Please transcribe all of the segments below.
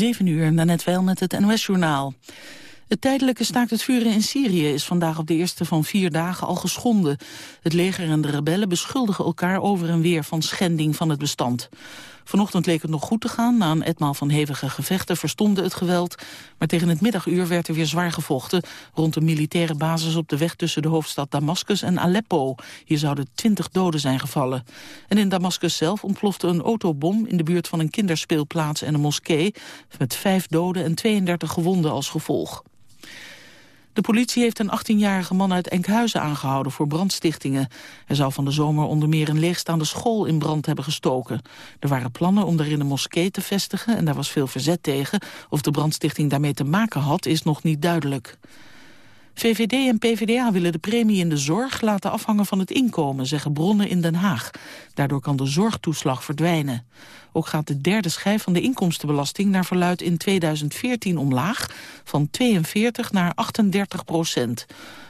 7 uur, net wel met het NOS-journaal. Het tijdelijke staakt het vuren in Syrië is vandaag op de eerste van vier dagen al geschonden. Het leger en de rebellen beschuldigen elkaar over en weer van schending van het bestand. Vanochtend leek het nog goed te gaan. Na een etmaal van hevige gevechten verstomde het geweld. Maar tegen het middaguur werd er weer zwaar gevochten... rond een militaire basis op de weg tussen de hoofdstad Damascus en Aleppo. Hier zouden twintig doden zijn gevallen. En in Damascus zelf ontplofte een autobom... in de buurt van een kinderspeelplaats en een moskee... met vijf doden en 32 gewonden als gevolg. De politie heeft een 18-jarige man uit Enkhuizen aangehouden voor brandstichtingen. Hij zou van de zomer onder meer een leegstaande school in brand hebben gestoken. Er waren plannen om daarin een moskee te vestigen en daar was veel verzet tegen. Of de brandstichting daarmee te maken had, is nog niet duidelijk. VVD en PvdA willen de premie in de zorg laten afhangen van het inkomen, zeggen bronnen in Den Haag. Daardoor kan de zorgtoeslag verdwijnen. Ook gaat de derde schijf van de inkomstenbelasting naar verluid in 2014 omlaag, van 42 naar 38 procent.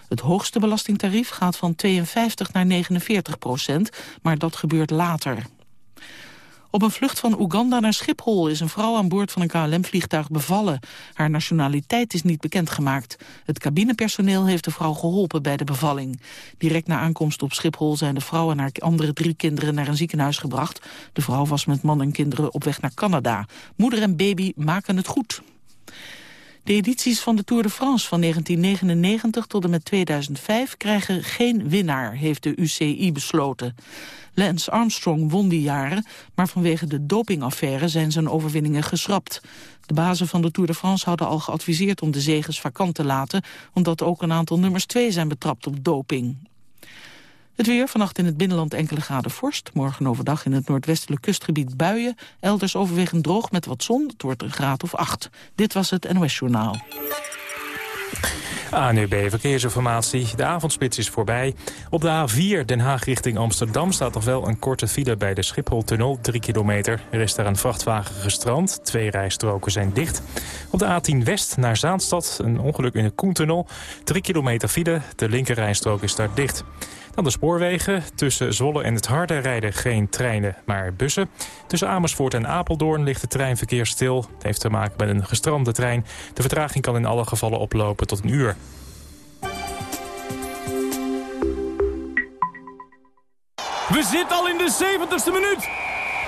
Het hoogste belastingtarief gaat van 52 naar 49 procent, maar dat gebeurt later. Op een vlucht van Oeganda naar Schiphol is een vrouw aan boord van een KLM-vliegtuig bevallen. Haar nationaliteit is niet bekendgemaakt. Het cabinepersoneel heeft de vrouw geholpen bij de bevalling. Direct na aankomst op Schiphol zijn de vrouw en haar andere drie kinderen naar een ziekenhuis gebracht. De vrouw was met man en kinderen op weg naar Canada. Moeder en baby maken het goed. De edities van de Tour de France van 1999 tot en met 2005 krijgen geen winnaar, heeft de UCI besloten. Lance Armstrong won die jaren, maar vanwege de dopingaffaire zijn zijn overwinningen geschrapt. De bazen van de Tour de France hadden al geadviseerd om de zegens vakant te laten, omdat ook een aantal nummers 2 zijn betrapt op doping. Het weer, vannacht in het binnenland enkele graden vorst. Morgen overdag in het noordwestelijk kustgebied buien. Elders overwegend droog met wat zon. Het wordt een graad of acht. Dit was het NOS Journaal. ANUB Verkeersinformatie. De avondspits is voorbij. Op de A4 Den Haag richting Amsterdam staat nog wel een korte file bij de Schipholtunnel, 3 kilometer. Er is daar een vrachtwagen gestrand. Twee rijstroken zijn dicht. Op de A10 West naar Zaanstad, een ongeluk in de Koentunnel. 3 kilometer file, de linkerrijstrook is daar dicht. Dan de spoorwegen. Tussen Zwolle en het Harde rijden geen treinen, maar bussen. Tussen Amersfoort en Apeldoorn ligt het treinverkeer stil. Het heeft te maken met een gestrande trein. De vertraging kan in alle gevallen oplopen tot een uur. We zitten al in de 70ste minuut.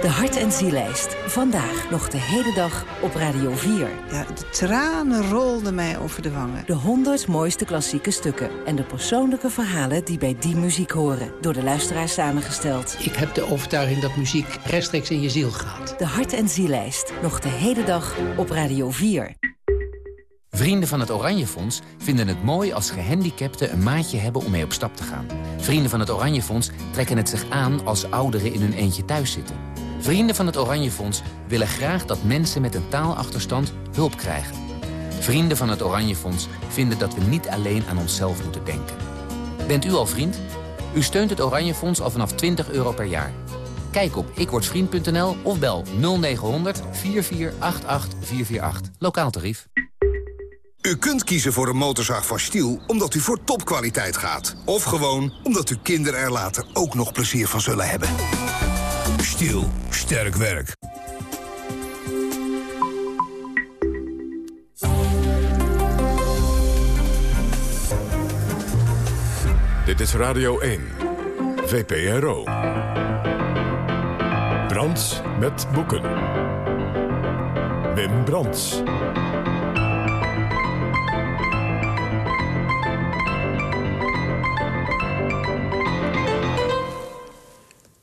De Hart- en Zielijst. Vandaag nog de hele dag op Radio 4. Ja, de tranen rolden mij over de wangen. De 100 mooiste klassieke stukken. En de persoonlijke verhalen die bij die muziek horen. Door de luisteraars samengesteld. Ik heb de overtuiging dat muziek rechtstreeks in je ziel gaat. De Hart- en Zielijst. Nog de hele dag op Radio 4. Vrienden van het Oranje Fonds vinden het mooi als gehandicapten een maatje hebben om mee op stap te gaan. Vrienden van het Oranje Fonds trekken het zich aan als ouderen in hun eentje thuis zitten. Vrienden van het Oranje Fonds willen graag dat mensen met een taalachterstand hulp krijgen. Vrienden van het Oranje Fonds vinden dat we niet alleen aan onszelf moeten denken. Bent u al vriend? U steunt het Oranje Fonds al vanaf 20 euro per jaar. Kijk op ikwordvriend.nl of bel 0900 4488 448. Lokaal tarief. U kunt kiezen voor een motorzaag van Stiel omdat u voor topkwaliteit gaat. Of gewoon omdat uw kinderen er later ook nog plezier van zullen hebben. Stiel, sterk werk. Dit is Radio 1. VPRO. Brands met boeken. Wim Brands.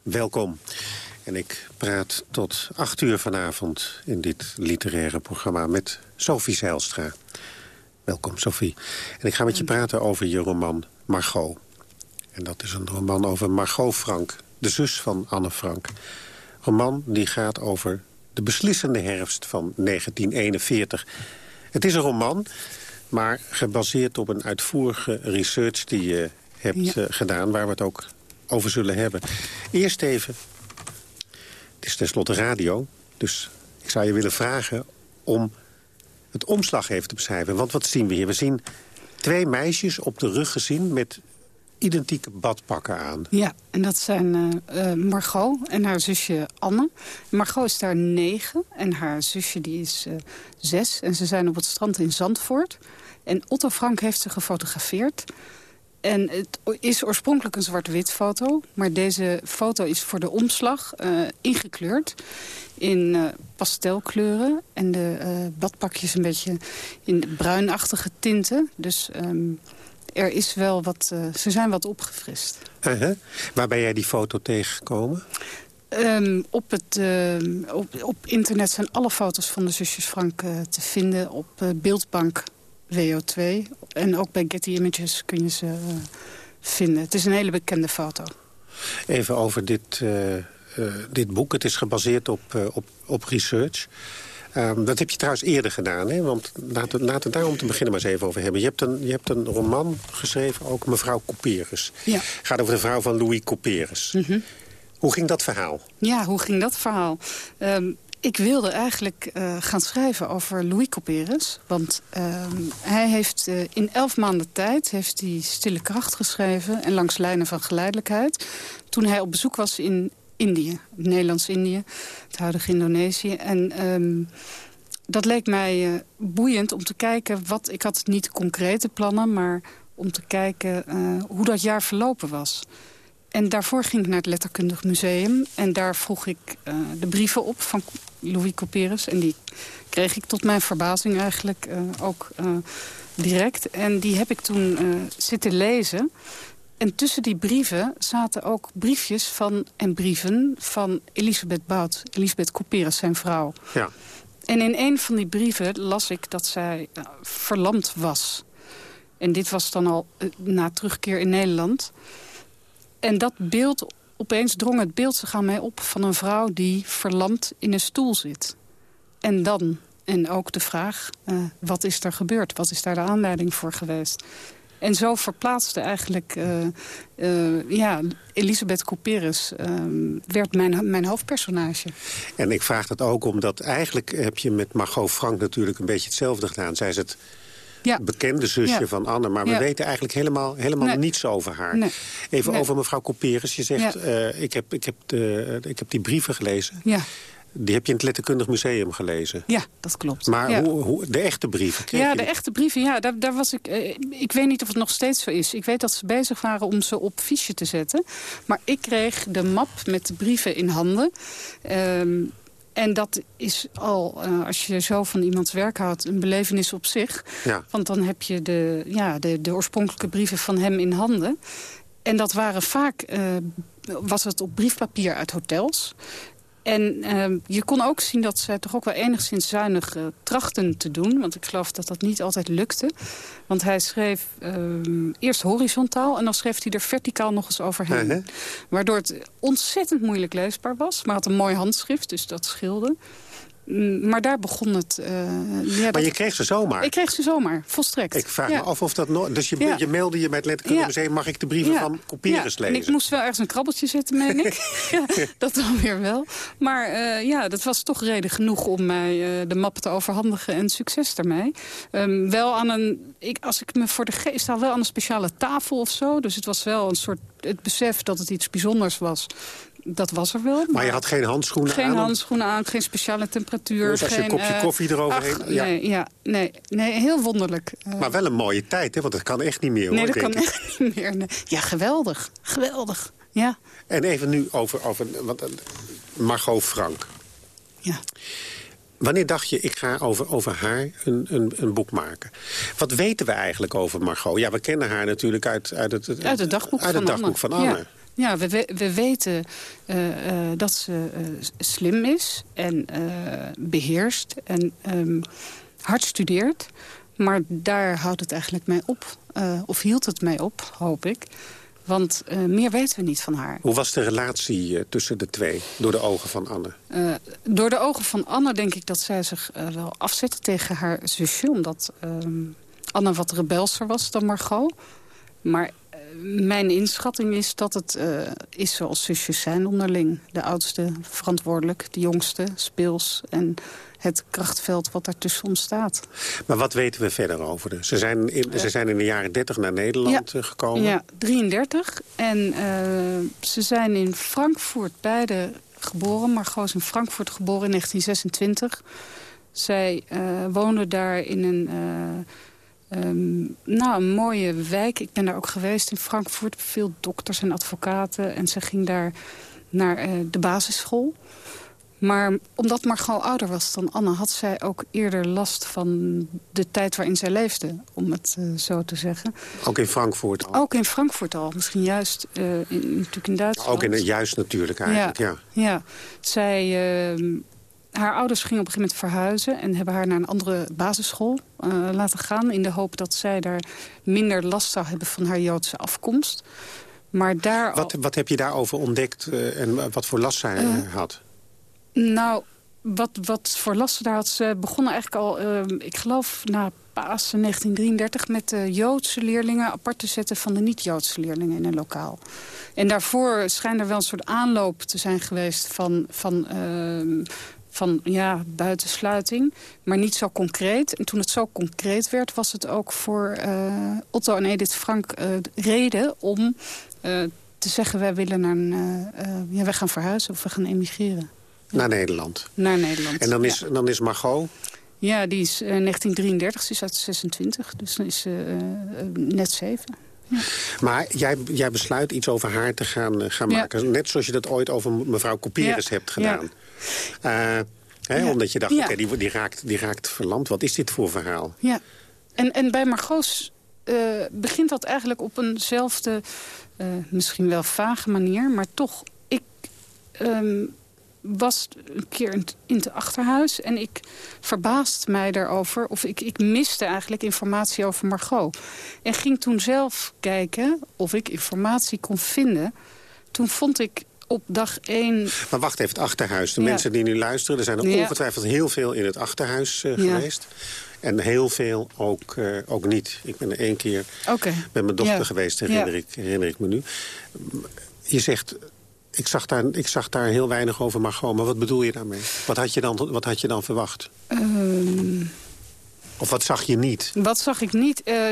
Welkom. En ik praat tot acht uur vanavond in dit literaire programma met Sophie Zeilstra. Welkom, Sophie. En ik ga met je praten over je roman Margot. En dat is een roman over Margot Frank, de zus van Anne Frank. Roman die gaat over de beslissende herfst van 1941. Het is een roman, maar gebaseerd op een uitvoerige research die je hebt eh, gedaan... waar we het ook over zullen hebben. Eerst even, is tenslotte radio, dus ik zou je willen vragen om het omslag even te beschrijven. Want wat zien we hier? We zien twee meisjes op de rug gezien met identieke badpakken aan. Ja, en dat zijn uh, Margot en haar zusje Anne. Margot is daar negen en haar zusje die is uh, zes. En ze zijn op het strand in Zandvoort. En Otto Frank heeft ze gefotografeerd. En het is oorspronkelijk een zwart-wit foto. Maar deze foto is voor de omslag uh, ingekleurd in uh, pastelkleuren. En de uh, badpakjes een beetje in bruinachtige tinten. Dus um, er is wel wat, ze zijn wat opgefrist. -huh. Waar ben jij die foto tegengekomen? Um, op, het, uh, op, op, internet zijn alle foto's van de zusjes Frank te vinden op Beeldbank WO2. En ook bij Getty Images kun je ze uh, vinden. Het is een hele bekende foto. Even over dit, uh, uh, dit boek. Het is gebaseerd op, op, op research. Um, dat heb je trouwens eerder gedaan, hè? Want laten, laten we daar om te beginnen maar eens even over hebben. Je hebt een, je hebt een roman geschreven, ook mevrouw Couperus. Ja. gaat over de vrouw van Louis Couperus. Mm -hmm. Hoe ging dat verhaal? Ja, hoe ging dat verhaal? Um, ik wilde eigenlijk uh, gaan schrijven over Louis Couperus. Want uh, hij heeft uh, in elf maanden tijd heeft hij Stille Kracht geschreven... en Langs Lijnen van Geleidelijkheid. Toen hij op bezoek was in Indië, Nederlands-Indië, het huidige Indonesië. En um, dat leek mij uh, boeiend om te kijken wat... Ik had niet concrete plannen, maar om te kijken hoe dat jaar verlopen was. En daarvoor ging ik naar het Letterkundig Museum. En daar vroeg ik uh, de brieven op van Louis Couperus. En die kreeg ik tot mijn verbazing eigenlijk uh, ook uh, direct. En die heb ik toen zitten lezen. En tussen die brieven zaten ook briefjes van, en brieven van Elisabeth Bout. Elisabeth Couperus, zijn vrouw. Ja. En in een van die brieven las ik dat zij verlamd was. En dit was dan al na terugkeer in Nederland... En dat beeld, opeens drong het beeld zich aan mij op... van een vrouw die verlamd in een stoel zit. En dan, en ook de vraag, uh, wat is er gebeurd? Wat is daar de aanleiding voor geweest? En zo verplaatste eigenlijk uh, uh, ja, Elisabeth Couperus werd mijn, mijn hoofdpersonage. En ik vraag dat ook omdat eigenlijk heb je met Margot Frank natuurlijk een beetje hetzelfde gedaan. Zij is het ja. bekende zusje ja. van Anne. Maar we ja. weten eigenlijk helemaal, helemaal Nee. niets over haar. Nee. Even Nee. over mevrouw Couperus. Je zegt, eh, ik, heb, ik, heb de, ik heb die brieven gelezen. Ja, Die heb je in het Letterkundig Museum gelezen. ja dat klopt. Maar ja. hoe, hoe, de echte brieven Ja, de echte brieven, ja, daar, daar was ik... eh, ik weet niet of het nog steeds zo is. Ik weet dat ze bezig waren om ze op fiche te zetten. Maar ik kreeg de map met de brieven in handen. Ehm, en dat is al, eh, als je zo van iemands werk houdt, een belevenis op zich. Ja. Want dan heb je de, ja, de, de oorspronkelijke brieven van hem in handen. En dat waren vaak, eh, was het op briefpapier uit hotels. En eh, je kon ook zien dat zij toch ook wel enigszins zuinig trachten te doen. Want ik geloof dat dat niet altijd lukte. Want hij schreef eh, eerst horizontaal en dan schreef hij er verticaal nog eens overheen. Waardoor het ontzettend moeilijk leesbaar was. Maar had een mooi handschrift, dus dat scheelde. Maar daar begon het... eh, ja, Maar dat- je kreeg ze zomaar. Ik kreeg ze zomaar, volstrekt. Ik vraag Ja. me af of dat nog... Dus je, Ja. je mailde je bij het. Museum... mag ik de brieven van. En lezen? ik moest wel ergens een krabbeltje zetten, meen ik. dat dan weer wel. Maar eh, ja, dat was toch reden genoeg om mij eh, de map te overhandigen en succes daarmee. Ehm, wel aan een, ik, als ik me voor de geest haal, wel aan een speciale tafel of zo. Dus het was wel een soort, het besef dat het iets bijzonders was. Dat was er wel. Maar je had geen handschoenen Geen aan? om- handschoenen aan, geen speciale temperatuur. Dus als je een geen, kopje eh, koffie eroverheen- ach, ja. Nee, ja, nee, nee, heel wonderlijk. Eh, Maar wel een mooie tijd, hè? want dat kan echt niet meer. Nee, hoor, dat kan ik. echt niet meer. nee. Ja, geweldig. Geweldig. Ja. En even nu over, over wat, Margot Frank. Ja. Wanneer dacht je, ik ga over, over haar een, een, een boek maken? Wat weten we eigenlijk over Margot? Ja, we kennen haar natuurlijk uit, uit, het, uit het dagboek, uit van, het dagboek Anne. van Anne. Ja. Ja, we, we weten uh, uh, dat ze uh, slim is en beheerst en um, hard studeert. Maar daar houdt het eigenlijk mee op. of hield het mee op, hoop ik. Want meer weten we niet van haar. Hoe was de relatie tussen de twee, door de ogen van Anne? door de ogen van Anne denk ik dat zij zich wel afzette tegen haar zusje. Omdat um, Anne wat rebelser was dan Margot. Maar mijn inschatting is dat het uh, is zoals zusjes zijn onderling. De oudste verantwoordelijk, de jongste speels en het krachtveld wat daartussen ontstaat. Maar wat weten we verder over? Ze zijn in, ze zijn in de jaren 30 naar Nederland ja, gekomen. Ja, 33. En uh, ze zijn in Frankfurt beide geboren. Margot is in Frankfurt geboren in 1926. Zij uh, woonde daar in een... Um, nou, een mooie wijk. Ik ben daar ook geweest in Frankfurt. Veel dokters en advocaten. En ze ging daar naar uh, de basisschool. Maar omdat Margot ouder was dan Anne... had zij ook eerder last van de tijd waarin zij leefde. Om het uh, zo te zeggen. Ook in Frankfurt al? Ook in Frankfurt al. Misschien juist uh, in, natuurlijk in Duitsland. Ook in, juist natuurlijk eigenlijk, ja. Ja, ja. zij... Haar ouders gingen op een gegeven moment verhuizen... en hebben haar naar een andere basisschool uh, laten gaan... in de hoop dat zij daar minder last zou hebben van haar Joodse afkomst. Maar daar wat, wat heb je daarover ontdekt uh, en wat voor last zij uh, had? Nou, wat, wat voor last ze daar had... Ze begonnen eigenlijk al, ik geloof, na Pasen 1933... met de Joodse leerlingen apart te zetten van de niet-Joodse leerlingen in een lokaal. En daarvoor schijnt er wel een soort aanloop te zijn geweest van... van van ja, buitensluiting, maar niet zo concreet. En toen het zo concreet werd, was het ook voor uh, Otto en Edith Frank uh, reden om uh, te zeggen... wij willen naar een, ja, wij gaan verhuizen of we gaan emigreren. Ja. Naar Nederland? Naar Nederland, En dan is, ja. dan is Margot? Ja, die is 1933, ze is uit 26, dus dan is ze net zeven. Ja. Maar jij, jij besluit iets over haar te gaan, gaan maken. Ja. Net zoals je dat ooit over mevrouw Couperus hebt gedaan. Uh, hè, omdat je dacht, oké, okay, die, die, raakt, die raakt verlamd. Wat is dit voor verhaal? Ja, en, en bij Margoos uh, begint dat eigenlijk op eenzelfde, uh, misschien wel vage manier... maar toch, ik um, was een keer in, het achterhuis... en ik verbaasde mij daarover, of ik, ik miste eigenlijk informatie over Margot. En ging toen zelf kijken of ik informatie kon vinden. Toen vond ik op dag één... Maar wacht even, het achterhuis. De ja. mensen die nu luisteren... er zijn er ja. ongetwijfeld heel veel in het achterhuis uh, ja. geweest. En heel veel ook, uh, ook niet. Ik ben er één keer okay. met mijn dochter geweest, herinner, ik, herinner ik me nu. Je zegt... Ik zag, daar, ik zag daar heel weinig over Margot, maar wat bedoel je daarmee? Wat had je dan, wat had je dan verwacht? Um... Of wat zag je niet? Wat zag ik niet? Uh,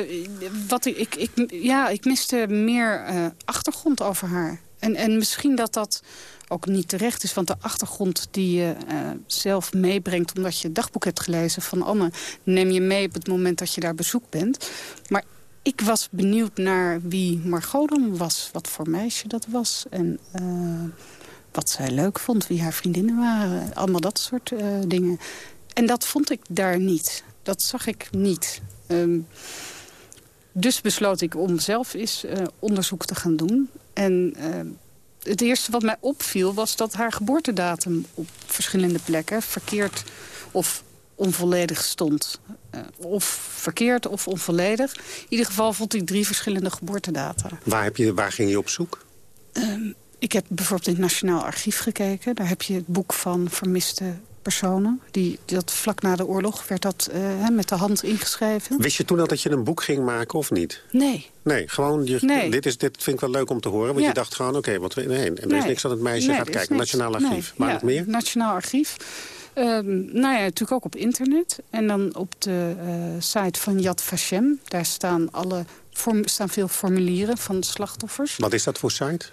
wat ik, ik, ik, ja, ik miste meer uh, achtergrond over haar. En, en misschien dat dat ook niet terecht is. Want de achtergrond die je uh, zelf meebrengt... omdat je het dagboek hebt gelezen van Anne... neem je mee op het moment dat je daar bezoek bent. Maar ik was benieuwd naar wie Margot dan was. Wat voor meisje dat was. En uh, wat zij leuk vond. Wie haar vriendinnen waren. Allemaal dat soort uh, dingen. En dat vond ik daar niet. Dat zag ik niet. Um, dus besloot ik om zelf eens uh, onderzoek te gaan doen. En het eerste wat mij opviel was dat haar geboortedatum op verschillende plekken verkeerd of onvolledig stond. Uh, of verkeerd of onvolledig. In ieder geval vond ik drie verschillende geboortedata. Waar, heb je, waar ging je op zoek? Uh, ik heb bijvoorbeeld in het Nationaal Archief gekeken. Daar heb je het boek van vermiste personen. Die, dat vlak na de oorlog werd dat uh, met de hand ingeschreven. Wist je toen al dat je een boek ging maken of niet? Nee. Nee, gewoon, je, nee. Dit, is, dit vind ik wel leuk om te horen. Want ja. je dacht gewoon, oké, okay, nee, en er nee. is niks aan het meisje. Nee, gaat kijken. Nationaal Archief. Maar ja, nog meer? Nationaal Archief. Um, nou ja, natuurlijk ook op internet. En dan op de uh, site van Yad Vashem. Daar staan, alle, staan veel formulieren van slachtoffers. Wat is dat voor site?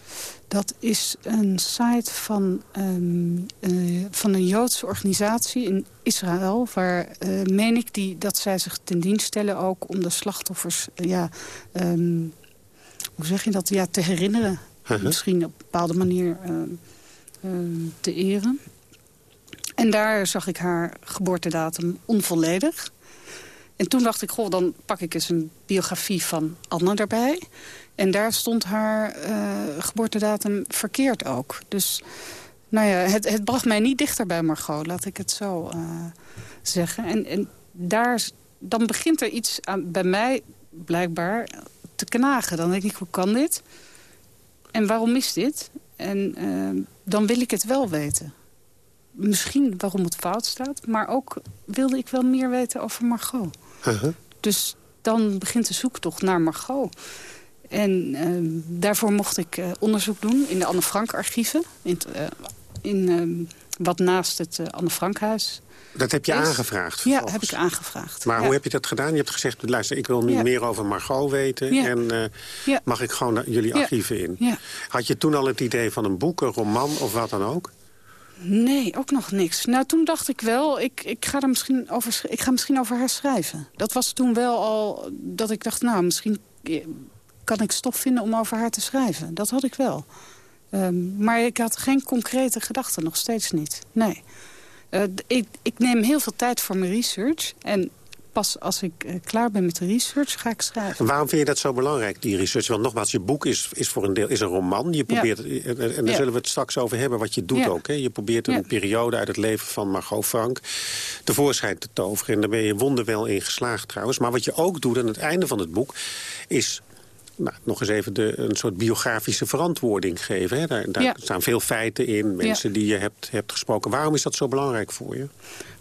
Dat is een site van, um, uh, van een Joodse organisatie in Israël... waar, uh, meen ik, die, dat zij zich ten dienst stellen ook om de slachtoffers... Ja, um, hoe zeg je dat, ja, te herinneren. Misschien op een bepaalde manier eh, eh, te eren. En daar zag ik haar geboortedatum onvolledig. En toen dacht ik, goh, dan pak ik eens een biografie van Anne erbij. En daar stond haar eh, geboortedatum verkeerd ook. Dus nou ja, het, het bracht mij niet dichter bij Margot, laat ik het zo eh, zeggen. En, en daar, dan begint er iets aan, bij mij blijkbaar te knagen. Dan denk ik, hoe kan dit? En waarom is dit? En uh, dan wil ik het wel weten. Misschien waarom het fout staat, maar ook wilde ik wel meer weten over Margot. Uh-huh. Dus dan begint de zoektocht naar Margot. En uh, daarvoor mocht ik uh, onderzoek doen in de Anne Frank archieven. In, uh, in wat naast het Anne Frankhuis. Dat heb je is. aangevraagd? Ja, heb ik aangevraagd. Maar ja. hoe heb je dat gedaan? Je hebt gezegd, luister, ik wil nu Ja. meer over Margot weten. Ja. En mag ik gewoon jullie archieven in? Ja. Had je toen al het idee van een boek, een roman of wat dan ook? Nee, ook nog niks. Nou, toen dacht ik wel, ik, ik, ga er misschien over, ik ga misschien over haar schrijven. Dat was toen wel al dat ik dacht, nou, misschien eh, kan ik stof vinden om over haar te schrijven. Dat had ik wel. Ehm, maar ik had geen concrete gedachten, nog steeds niet. Nee. Eh, ik, ik neem heel veel tijd voor mijn research. En pas als ik eh, klaar ben met de research, ga ik schrijven. En waarom vind je dat zo belangrijk, die research? Want nogmaals, je boek is, is voor een deel is een roman. Je probeert, en en daar Ja. zullen we het straks over hebben, wat je doet Ja. ook. Hè? Je probeert een periode uit het leven van Margot Frank tevoorschijn te toveren. En daar ben je wonderwel in geslaagd trouwens. Maar wat je ook doet aan het einde van het boek... is nou, nog eens even de, een soort biografische verantwoording geven. Hè? Daar, daar Ja. staan veel feiten in, mensen die je hebt, hebt gesproken. Waarom is dat zo belangrijk voor je?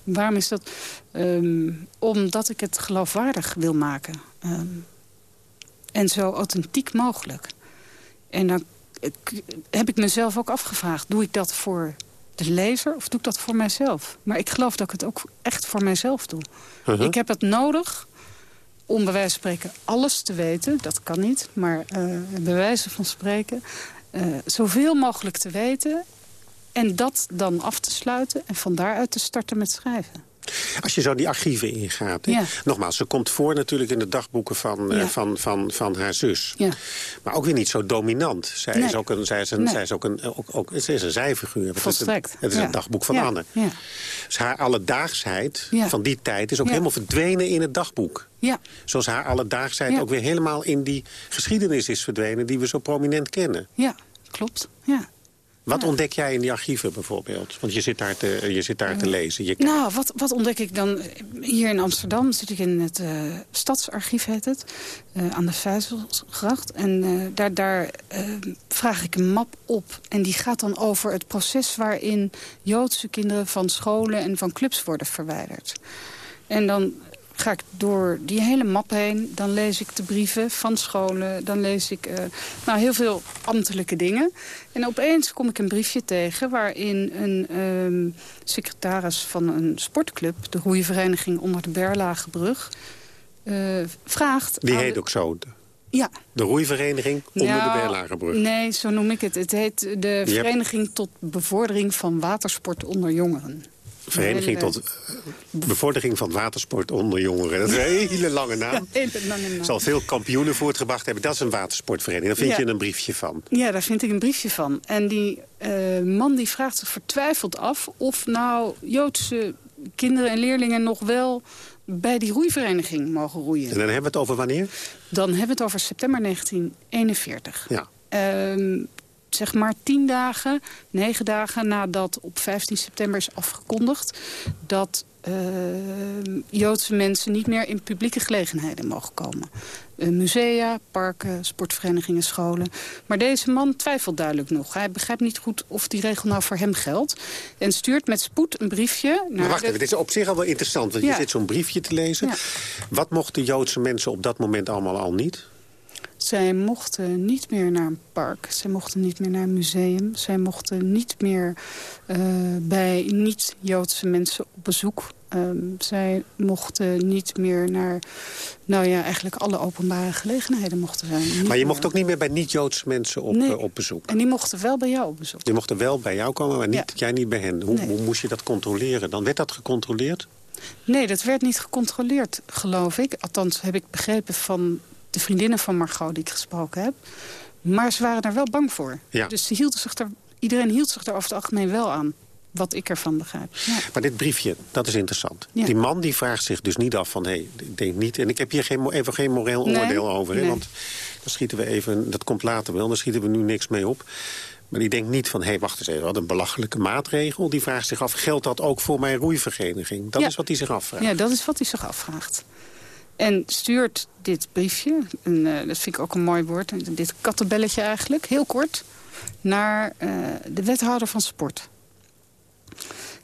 Waarom is dat? Ehm, omdat ik het geloofwaardig wil maken. Ehm, en zo authentiek mogelijk. En dan ik- heb ik mezelf ook afgevraagd... doe ik dat voor de lezer of doe ik dat voor mijzelf? Maar ik geloof dat ik het ook echt voor mijzelf doe. Uh-huh. Ik heb het nodig om bij wijze van spreken alles te weten. Dat kan niet, maar eh bij wijze van spreken... eh, zoveel mogelijk te weten en dat dan af te sluiten... en van daaruit te starten met schrijven. Als je zo die archieven ingaat. Ja. Nogmaals, ze komt voor natuurlijk in de dagboeken van, eh, van, van, van haar zus. Ja. Maar ook weer niet zo dominant. Zij Nee. is ook een, zij is een, Nee. zij is ook een, ook, ook, is een zijfiguur. Het is een- Volstrekt. Het is een dagboek van. Anne. Ja. Dus haar alledaagsheid van die tijd is ook helemaal verdwenen in het dagboek. Ja. Zoals haar alledaagsheid ook weer helemaal in die geschiedenis is verdwenen... die we zo prominent kennen. Ja, klopt. Ja. Wat ontdek jij in die archieven bijvoorbeeld? Want je zit daar te, je zit daar te lezen. Je Nou, wat, wat ontdek ik dan? Hier in Amsterdam zit ik in het eh, Stadsarchief, heet het. eh, aan de Vijzelgracht. En eh, daar, daar eh, vraag ik een map op. En die gaat dan over het proces waarin Joodse kinderen van scholen en van clubs worden verwijderd. En dan ga ik door die hele map heen. Dan lees ik de brieven van scholen. Dan lees ik eh, nou, heel veel ambtelijke dingen. En opeens kom ik een briefje tegen... waarin een ehm, secretaris van een sportclub... de roeivereniging onder de Berlagebrug... eh, vraagt... Die heet de- ook zo. Ja. De roeivereniging onder Nou, de Berlagebrug. Nee, zo noem ik het. Het heet de Vereniging tot Bevordering van Watersport onder Jongeren. Vereniging tot eh, bevordering van watersport onder jongeren. Dat is een hele lange naam. Hele lange naam. Zal veel kampioenen voortgebracht hebben. Dat is een watersportvereniging. Daar vind Ja. je een briefje van. Ja, daar vind ik een briefje van. En die eh, man die vraagt zich vertwijfeld af... of nou Joodse kinderen en leerlingen nog wel bij die roeivereniging mogen roeien. En dan hebben we het over wanneer? Dan hebben we het over september 1941. Ja. Ehm, zeg maar tien dagen, negen dagen nadat op 15 september is afgekondigd... dat ehm, Joodse mensen niet meer in publieke gelegenheden mogen komen. Eh, musea, parken, sportverenigingen, scholen. Maar deze man twijfelt duidelijk nog. Hij begrijpt niet goed of die regel nou voor hem geldt. En stuurt met spoed een briefje naar Maar wacht de- even, dit is op zich al wel interessant. Want je zit zo'n briefje te lezen. Ja. Wat mochten Joodse mensen op dat moment allemaal al niet? Zij mochten niet meer naar een park. Zij mochten niet meer naar een museum. Zij mochten niet meer eh, bij niet-Joodse mensen op bezoek. Ehm, zij mochten niet meer naar... Nou ja, eigenlijk alle openbare gelegenheden mochten zij. niet Maar je meer. mocht ook niet meer bij niet-Joodse mensen op, Nee. eh, op bezoek. En die mochten wel bij jou op bezoek. Die mochten wel bij jou komen, maar niet, jij niet bij hen. Hoe, Nee. hoe moest je dat controleren? Dan werd dat gecontroleerd? Nee, dat werd niet gecontroleerd, geloof ik. Althans heb ik begrepen van de vriendinnen van Margot die ik gesproken heb. Maar ze waren er wel bang voor. Ja. Dus ze hielden zich er, iedereen hield zich er over het algemeen wel aan. Wat ik ervan begrijp. Ja. Maar dit briefje, dat is interessant. Ja. Die man die vraagt zich dus niet af van... hé, ik denk niet... en ik heb hier geen, even geen moreel Nee, oordeel over. Hè, want dan schieten we even... dat komt later wel, dan schieten we nu niks mee op. Maar die denkt niet van... hé, wacht eens even, wat een belachelijke maatregel. Die vraagt zich af, geldt dat ook voor mijn roeivereniging? Dat Ja. is wat hij zich afvraagt. Ja, dat is wat hij zich afvraagt. En stuurt dit briefje, en, eh, dat vind ik ook een mooi woord... dit kattenbelletje eigenlijk, heel kort... naar eh, de wethouder van sport.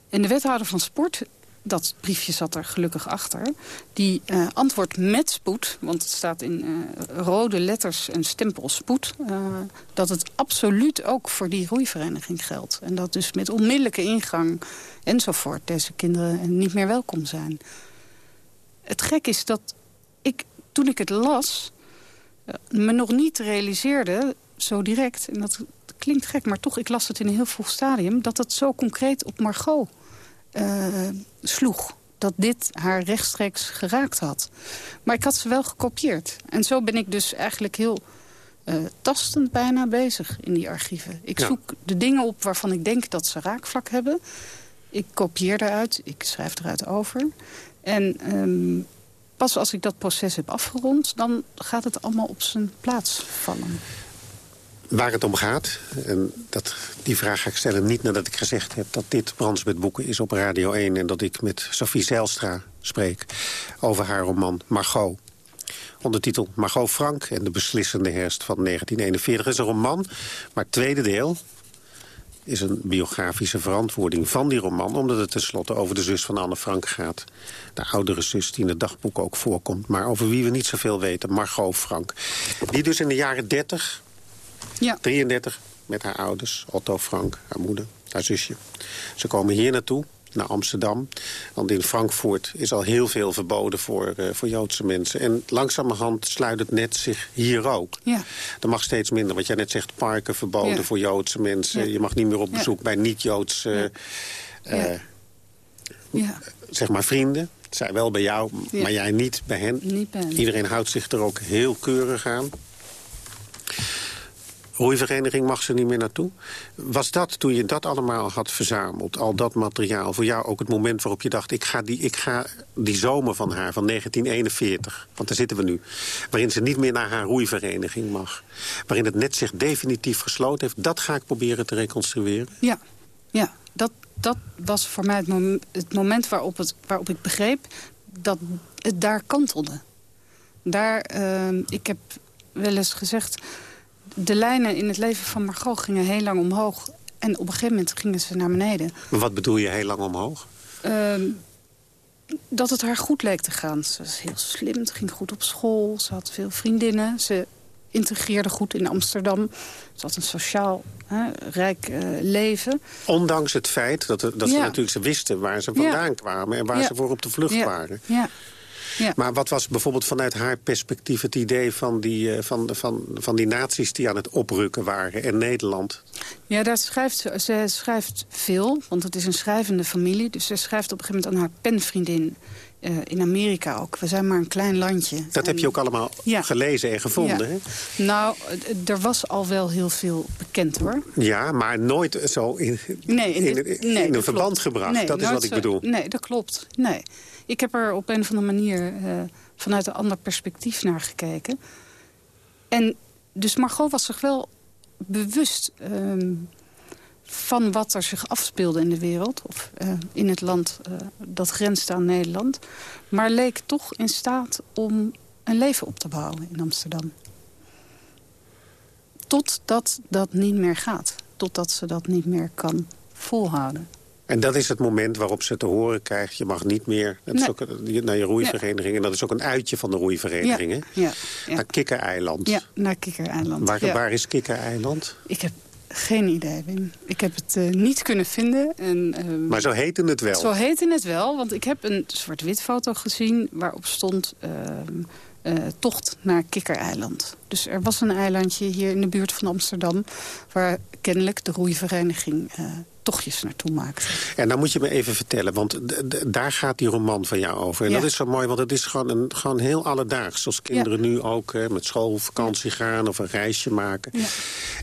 En de wethouder van sport, dat briefje zat er gelukkig achter... die eh, antwoordt met spoed, want het staat in rode letters en stempel spoed... dat het absoluut ook voor die roeivereniging geldt. En dat dus met onmiddellijke ingang enzovoort... deze kinderen niet meer welkom zijn. Het gek is dat ik, toen ik het las... eh, me nog niet realiseerde, zo direct... en dat klinkt gek, maar toch, ik las het in een heel vroeg stadium... dat het zo concreet op Margot eh, sloeg. Dat dit haar rechtstreeks geraakt had. Maar ik had ze wel gekopieerd. En zo ben ik dus eigenlijk heel eh, tastend bijna bezig in die archieven. Ik Ja. zoek de dingen op waarvan ik denk dat ze raakvlak hebben. Ik kopieer eruit, ik schrijf eruit over. En ehm, pas als ik dat proces heb afgerond... dan gaat het allemaal op zijn plaats vallen. Waar het om gaat, en dat, die vraag ga ik stellen niet nadat ik gezegd heb... dat dit Brands Boeken is op Radio 1... en dat ik met Sophie Zijlstra spreek over haar roman Margot. Ondertitel Margot Frank en de beslissende herfst van 1941. Het is een roman, maar het tweede deel is een biografische verantwoording van die roman... omdat het tenslotte over de zus van Anne Frank gaat. De oudere zus die in het dagboek ook voorkomt... maar over wie we niet zoveel weten, Margot Frank. Die dus in de jaren 30 Ja. 33 met haar ouders, Otto Frank, haar moeder, haar zusje. Ze komen hier naartoe, naar Amsterdam. Want in Frankfurt is al heel veel verboden voor, eh, voor Joodse mensen. En langzamerhand sluit het net zich hier ook. Ja. Er mag steeds minder, wat jij net zegt, parken verboden Ja. voor Joodse mensen. Ja. Je mag niet meer op bezoek bij niet-Joodse eh, Ja. zeg maar vrienden. Zij wel bij jou, maar jij niet bij hen. Niet bij hen. Iedereen houdt zich er ook heel keurig aan. Roeivereniging mag ze niet meer naartoe. Was dat, toen je dat allemaal had verzameld, al dat materiaal... voor jou ook het moment waarop je dacht... ik ga die, ik ga die zomer van haar, van 1941, want daar zitten we nu... waarin ze niet meer naar haar roeivereniging mag... waarin het net zich definitief gesloten heeft... dat ga ik proberen te reconstrueren? Ja, ja. Dat, dat was voor mij het, mom- het moment waarop, het, waarop ik begreep dat het daar kantelde. Daar, ehm, ik heb wel eens gezegd, de lijnen in het leven van Margot gingen heel lang omhoog. En op een gegeven moment gingen ze naar beneden. Wat bedoel je heel lang omhoog? Ehm, dat het haar goed leek te gaan. Ze was heel slim, het ging goed op school. Ze had veel vriendinnen. Ze integreerde goed in Amsterdam. Ze had een sociaal hè, rijk eh, leven. Ondanks het feit dat, er- dat ze natuurlijk ze wisten waar ze vandaan kwamen... en waar Ja. ze voor op de vlucht Ja. waren. Ja. Ja. Maar wat was bijvoorbeeld vanuit haar perspectief het idee van die, eh, van, van, van die naties die aan het oprukken waren in Nederland? Ja, daar schrijft ze, ze schrijft veel, want het is een schrijvende familie. Dus ze schrijft op een gegeven moment aan haar penvriendin eh, in Amerika ook. We zijn maar een klein landje. Dat heb je ook allemaal Ja. gelezen en gevonden, Ja. hè? Nou, er was al wel heel veel bekend, hoor. Ja, maar nooit zo in, Nee, in, in, dit- in nee, een verband klopt. gebracht. Nee, dat is wat ik zo- bedoel. Nee, dat klopt. Nee. Ik heb er op een of andere manier eh, vanuit een ander perspectief naar gekeken. En dus Margot was zich wel bewust ehm, van wat er zich afspeelde in de wereld. Of eh, in het land eh, dat grenst aan Nederland. Maar leek toch in staat om een leven op te bouwen in Amsterdam. Totdat dat niet meer gaat. Totdat ze dat niet meer kan volhouden. En dat is het moment waarop ze te horen krijgt... je mag niet meer dat is ook, naar je roeivereniging. En dat is ook een uitje van de roeivereniging, hè? Ja, ja. Naar Kikkereiland. Ja, naar Kikkereiland. Waar, ja. waar is Kikkereiland? Ik heb geen idee, Wim. Ik heb het eh, niet kunnen vinden. En, ehm, Maar zo heette het wel. Zo heette het wel, want ik heb een zwart-wit foto gezien... waarop stond ehm, eh, tocht naar Kikkereiland. Dus er was een eilandje hier in de buurt van Amsterdam... waar kennelijk de roeivereniging eh, tochtjes naartoe maakte. En dan moet je me even vertellen, want daar gaat die roman van jou over. En dat is zo mooi, want het is gewoon, een, gewoon heel alledaags. Zoals kinderen nu ook hè, met schoolvakantie gaan of een reisje maken.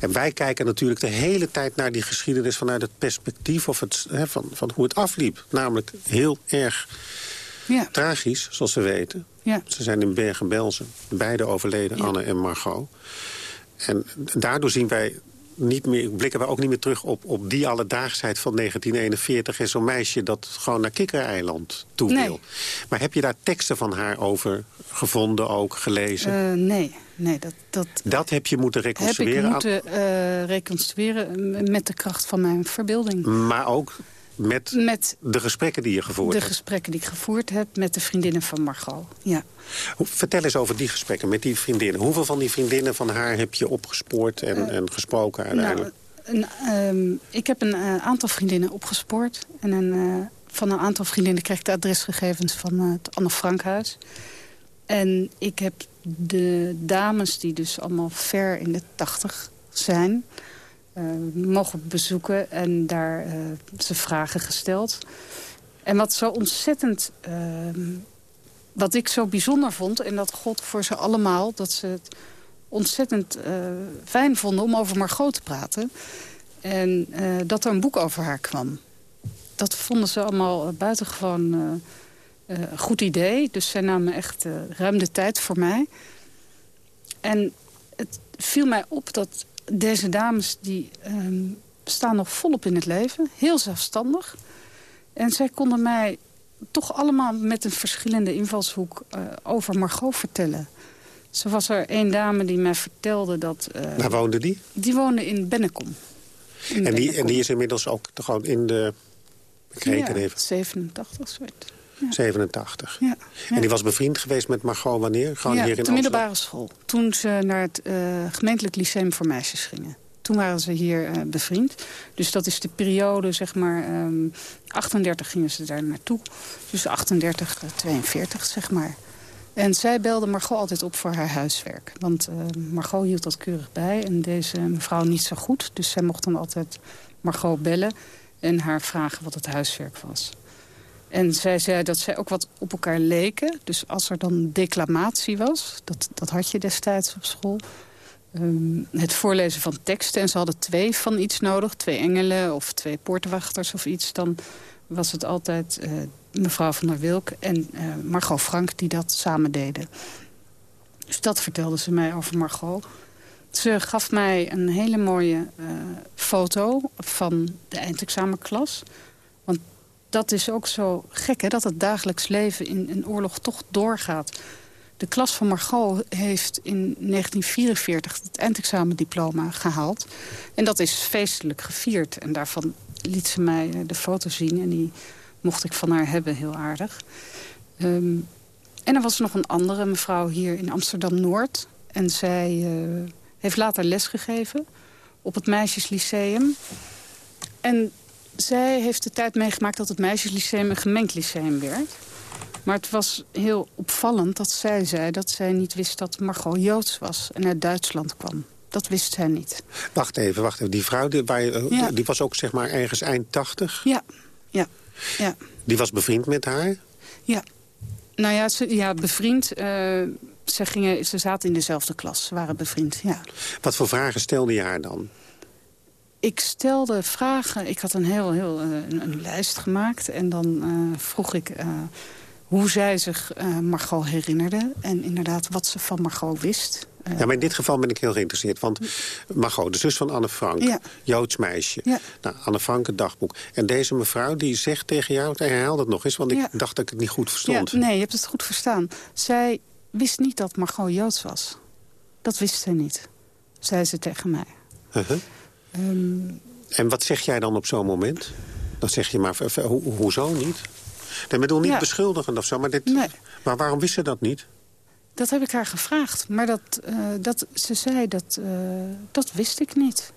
En wij kijken natuurlijk de hele tijd naar die geschiedenis... vanuit het perspectief of het, hè, van, van hoe het afliep. Namelijk heel erg tragisch, zoals we weten. Ze zijn in Bergen-Belsen, beide overleden, Anne en Margot. En daardoor zien wij niet meer, blikken we ook niet meer terug op, op die alledaagsheid van 1941... en zo'n meisje dat gewoon naar Kikkereiland toe wil. Maar heb je daar teksten van haar over gevonden, ook gelezen? Uh, nee, nee dat, dat... Dat heb je moeten reconstrueren? Heb ik moeten uh, reconstrueren met de kracht van mijn verbeelding. Maar ook met, met, de gesprekken die je gevoerd hebt? De gesprekken die ik gevoerd heb met de vriendinnen van Margot, ja. Vertel eens over die gesprekken met die vriendinnen. Hoeveel van die vriendinnen van haar heb je opgespoord en, uh, en gesproken uiteindelijk? Nou, een, um, ik heb een uh, aantal vriendinnen opgespoord. En een, uh, van een aantal vriendinnen kreeg ik de adresgegevens van het Anne Frankhuis. En ik heb de dames die dus allemaal ver in de tachtig zijn... Uh, mogen bezoeken en daar uh, ze vragen gesteld. En wat zo ontzettend... Uh, wat ik zo bijzonder vond... en dat God voor ze allemaal... dat ze het ontzettend fijn vonden om over Margot te praten. En dat er een boek over haar kwam. Dat vonden ze allemaal buitengewoon een goed idee. Dus zij namen echt ruim de tijd voor mij. En het viel mij op dat deze dames die um, staan nog volop in het leven. Heel zelfstandig. En zij konden mij toch allemaal met een verschillende invalshoek uh, over Margot vertellen. Zo was er één dame die mij vertelde dat... Uh, Waar woonde die? Die woonde in Bennekom. In en, die, en die is inmiddels ook gewoon in de... Ik reken ja, even. 87 soort. Ja. 87. Ja, En die was bevriend geweest met Margot wanneer? Gewoon ja, hier in de middelbare school. Toen ze naar het uh, gemeentelijk lyceum voor meisjes gingen. Toen waren ze hier uh, bevriend. Dus dat is de periode, zeg maar... Um, 38 gingen ze daar naartoe. Dus 38, uh, 42, zeg maar. En zij belde Margot altijd op voor haar huiswerk. Want uh, Margot hield dat keurig bij. En deze mevrouw niet zo goed. Dus zij mocht dan altijd Margot bellen... en haar vragen wat het huiswerk was. En zij zei dat zij ook wat op elkaar leken. Dus als er dan declamatie was, dat, dat had je destijds op school... Um, het voorlezen van teksten. En ze hadden twee van iets nodig. Twee engelen of twee poortwachters of iets. Dan was het altijd uh, mevrouw van der Wilk en uh, Margot Frank die dat samen deden. Dus dat vertelde ze mij over Margot. Ze gaf mij een hele mooie uh, foto van de eindexamenklas. Dat is ook zo gek, hè, dat het dagelijks leven in een oorlog toch doorgaat. De klas van Margot heeft in 1944 het eindexamendiploma gehaald. En dat is feestelijk gevierd. En daarvan liet ze mij de foto zien. En die mocht ik van haar hebben, heel aardig. Um, en er was nog een andere mevrouw hier in Amsterdam-Noord. En zij uh, heeft later lesgegeven op het Meisjeslyceum. En zij heeft de tijd meegemaakt dat het Meisjeslyceum een gemengd lyceum werd. Maar het was heel opvallend dat zij zei dat zij niet wist dat Margot Joods was en uit Duitsland kwam. Dat wist zij niet. Wacht even, wacht even. Die vrouw die, je, ja. die was ook zeg maar ergens eind 80? Ja, ja, ja. Die was bevriend met haar? Ja. Nou ja, ze, ja bevriend. Uh, ze, gingen, ze zaten in dezelfde klas. Ze waren bevriend, ja. Wat voor vragen stelde je haar dan? Ik stelde vragen. Ik had een heel, heel uh, een, een, lijst gemaakt. En dan uh, vroeg ik hoe zij zich uh, Margot herinnerde. En inderdaad wat ze van Margot wist. Ja, maar in dit geval ben ik heel geïnteresseerd. Want Margot, de zus van Anne Frank, ja. Joods meisje. Ja. Nou, Anne Frank, het dagboek. En deze mevrouw die zegt tegen jou, herhaal dat nog eens... want ik ja. dacht dat ik het niet goed verstond. Ja, nee, je hebt het goed verstaan. Zij wist niet dat Margot Joods was. Dat wist zij niet, zei ze tegen mij. Uh -huh. Um, en wat zeg jij dan op zo'n moment? Dan zeg je maar, ho hoezo niet? Ik bedoel niet ja. beschuldigend of zo, maar, dit, nee. maar waarom wist ze dat niet? Dat heb ik haar gevraagd. Maar dat, uh, dat, ze zei, dat, uh, dat wist ik niet.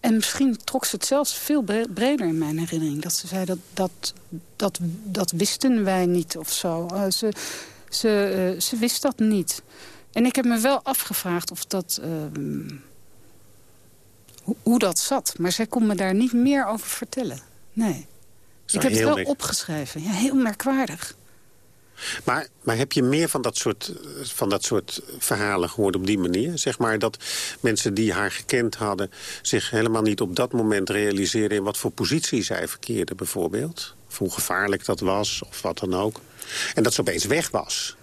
En misschien trok ze het zelfs veel breder in mijn herinnering. Dat ze zei, dat, dat, dat, dat wisten wij niet of zo. Uh, ze, ze, ze wist dat niet. En ik heb me wel afgevraagd of dat... hoe dat zat. Maar zij kon me daar niet meer over vertellen. Nee. Ik heb het wel opgeschreven. Ja, heel merkwaardig. Maar, maar heb je meer van dat, soort, van dat soort verhalen gehoord op die manier? Zeg maar dat mensen die haar gekend hadden... zich helemaal niet op dat moment realiseerden... in wat voor positie zij verkeerde bijvoorbeeld? Of hoe gevaarlijk dat was, of wat dan ook. En dat ze opeens weg was.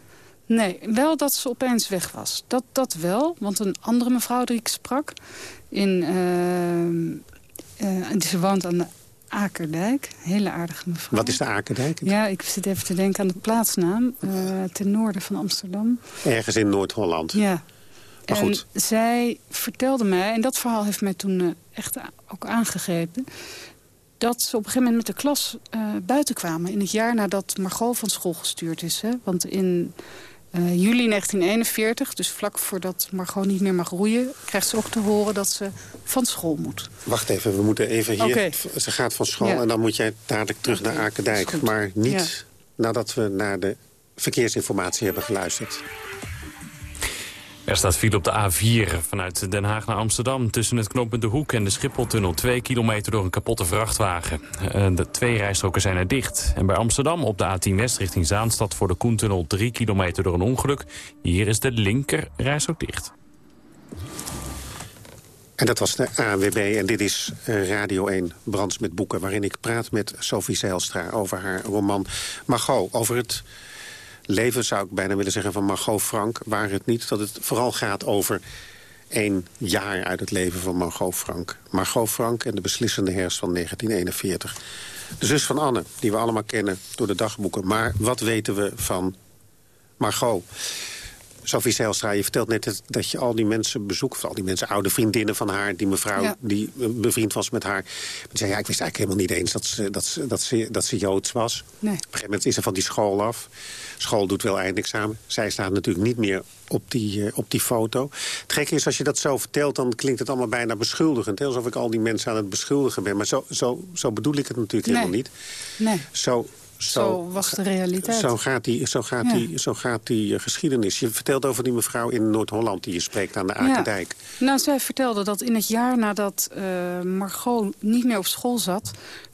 Nee, wel dat ze opeens weg was. Dat, dat wel, want een andere mevrouw die ik sprak... In, uh, uh, ze woont aan de Akerdijk. Hele aardige mevrouw. Wat is de Akerdijk? Ja, ik zit even te denken aan de plaatsnaam. Uh, ten noorden van Amsterdam. Ergens in Noord-Holland. Ja. Maar en goed. zij vertelde mij, en dat verhaal heeft mij toen echt ook aangegrepen... dat ze op een gegeven moment met de klas buiten kwamen... in het jaar nadat Margot van school gestuurd is. Hè? Want in uh, juli 1941, dus vlak voordat Margot niet meer mag roeien... krijgt ze ook te horen dat ze van school moet. Wacht even, we moeten even hier... Okay. Ze gaat van school en dan moet jij dadelijk terug naar Akendijk. Maar niet nadat we naar de verkeersinformatie hebben geluisterd. Er staat file op de A4 vanuit Den Haag naar Amsterdam... tussen het knooppunt De Hoek en de Schipholtunnel. Twee kilometer door een kapotte vrachtwagen. Eh, de twee rijstroken zijn er dicht. En bij Amsterdam op de A10 West richting Zaanstad... voor de Koentunnel drie kilometer door een ongeluk. Hier is de linker rijstrook dicht. En dat was de ANWB en dit is eh, Radio 1 Brands met Boeken... waarin ik praat met Sophie Zeilstra over haar roman Margot. Over het leven, zou ik bijna willen zeggen, van Margot Frank... waar het niet dat het vooral gaat over één jaar uit het leven van Margot Frank. Margot Frank en de beslissende herfst van 1941. De zus van Anne, die we allemaal kennen door de dagboeken. Maar wat weten we van Margot? Sophie Zijlstra, je vertelt net dat je al die mensen bezoekt... al die mensen, oude vriendinnen van haar, die mevrouw die bevriend was met haar. Die zei, ja, ik wist eigenlijk helemaal niet eens dat ze, dat ze, dat ze, dat ze Joods was. Nee. Op een gegeven moment is ze van die school af. School doet wel eindexamen. Zij staat natuurlijk niet meer op die, uh, op die foto. Het gekke is, als je dat zo vertelt, dan klinkt het allemaal bijna beschuldigend. Alsof ik al die mensen aan het beschuldigen ben. Maar zo, zo, zo bedoel ik het natuurlijk helemaal niet. Nee. Zo, zo, was de realiteit. Zo gaat die, zo gaat die, zo gaat die uh, geschiedenis. Je vertelt over die mevrouw in Noord-Holland die je spreekt aan de Akendijk. Ja. Nou, zij vertelde dat in het jaar nadat uh, Margot niet meer op school zat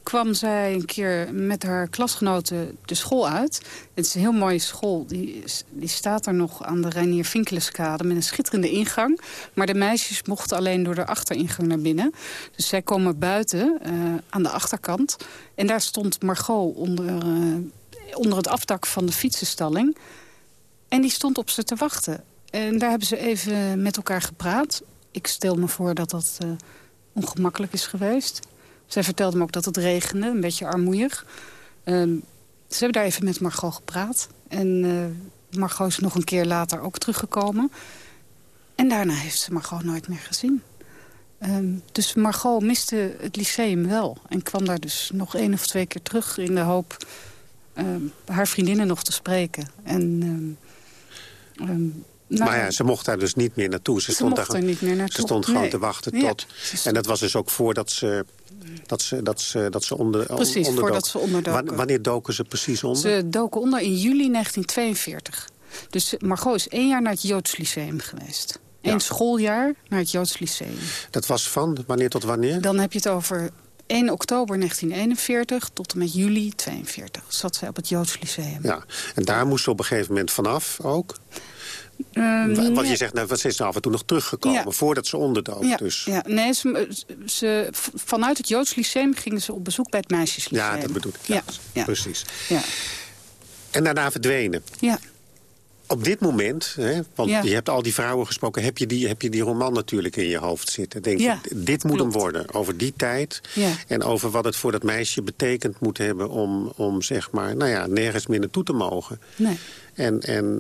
kwam zij een keer met haar klasgenoten de school uit. Het is een heel mooie school. Die, die staat er nog aan de Reinier Vinkeleskade met een schitterende ingang. Maar de meisjes mochten alleen door de achteringang naar binnen. Dus zij komen buiten uh, aan de achterkant. En daar stond Margot onder, uh, onder het afdak van de fietsenstalling. En die stond op ze te wachten. En daar hebben ze even met elkaar gepraat. Ik stel me voor dat dat uh, ongemakkelijk is geweest. Zij vertelde me ook dat het regende, een beetje armoeig. Um, ze hebben daar even met Margot gepraat. En uh, Margot is nog een keer later ook teruggekomen. En daarna heeft ze Margot nooit meer gezien. Um, dus Margot miste het lyceum wel. En kwam daar dus nog één of twee keer terug in de hoop... Um, haar vriendinnen nog te spreken. En... Nou, maar ja, ze mocht daar dus niet meer naartoe. Ze, ze stond, daar, niet meer naartoe. Ze stond gewoon te wachten tot... En dat was dus ook voordat ze, dat ze, dat ze, dat ze onder, precies, voordat ze onderdoken. Wanneer doken ze precies onder? Ze doken onder in juli 1942. Dus Margot is één jaar naar het Joods Lyceum geweest. Eén schooljaar naar het Joods Lyceum. Dat was van wanneer tot wanneer? Dan heb je het over 1 oktober 1941 tot en met juli 42 zat zij op het Joods Lyceum. Ja, en daar moest ze op een gegeven moment vanaf ook? Um, Want je zegt, nou, wat is nou af en toe nog teruggekomen, voordat ze onderdook. Ja, dus. ja. nee, ze, ze, vanuit het Joods Lyceum gingen ze op bezoek bij het meisjeslyceum. Ja, dat bedoel ik. Ja, ja. precies. Ja. En daarna verdwenen. Ja. Op dit moment, hè, want je hebt al die vrouwen gesproken... Heb je, die, heb je die roman natuurlijk in je hoofd zitten. Denk je, dit moet hem worden, over die tijd... en over wat het voor dat meisje betekend moet hebben... om, om zeg maar, nou ja, nergens meer naartoe te mogen. Nee. En, en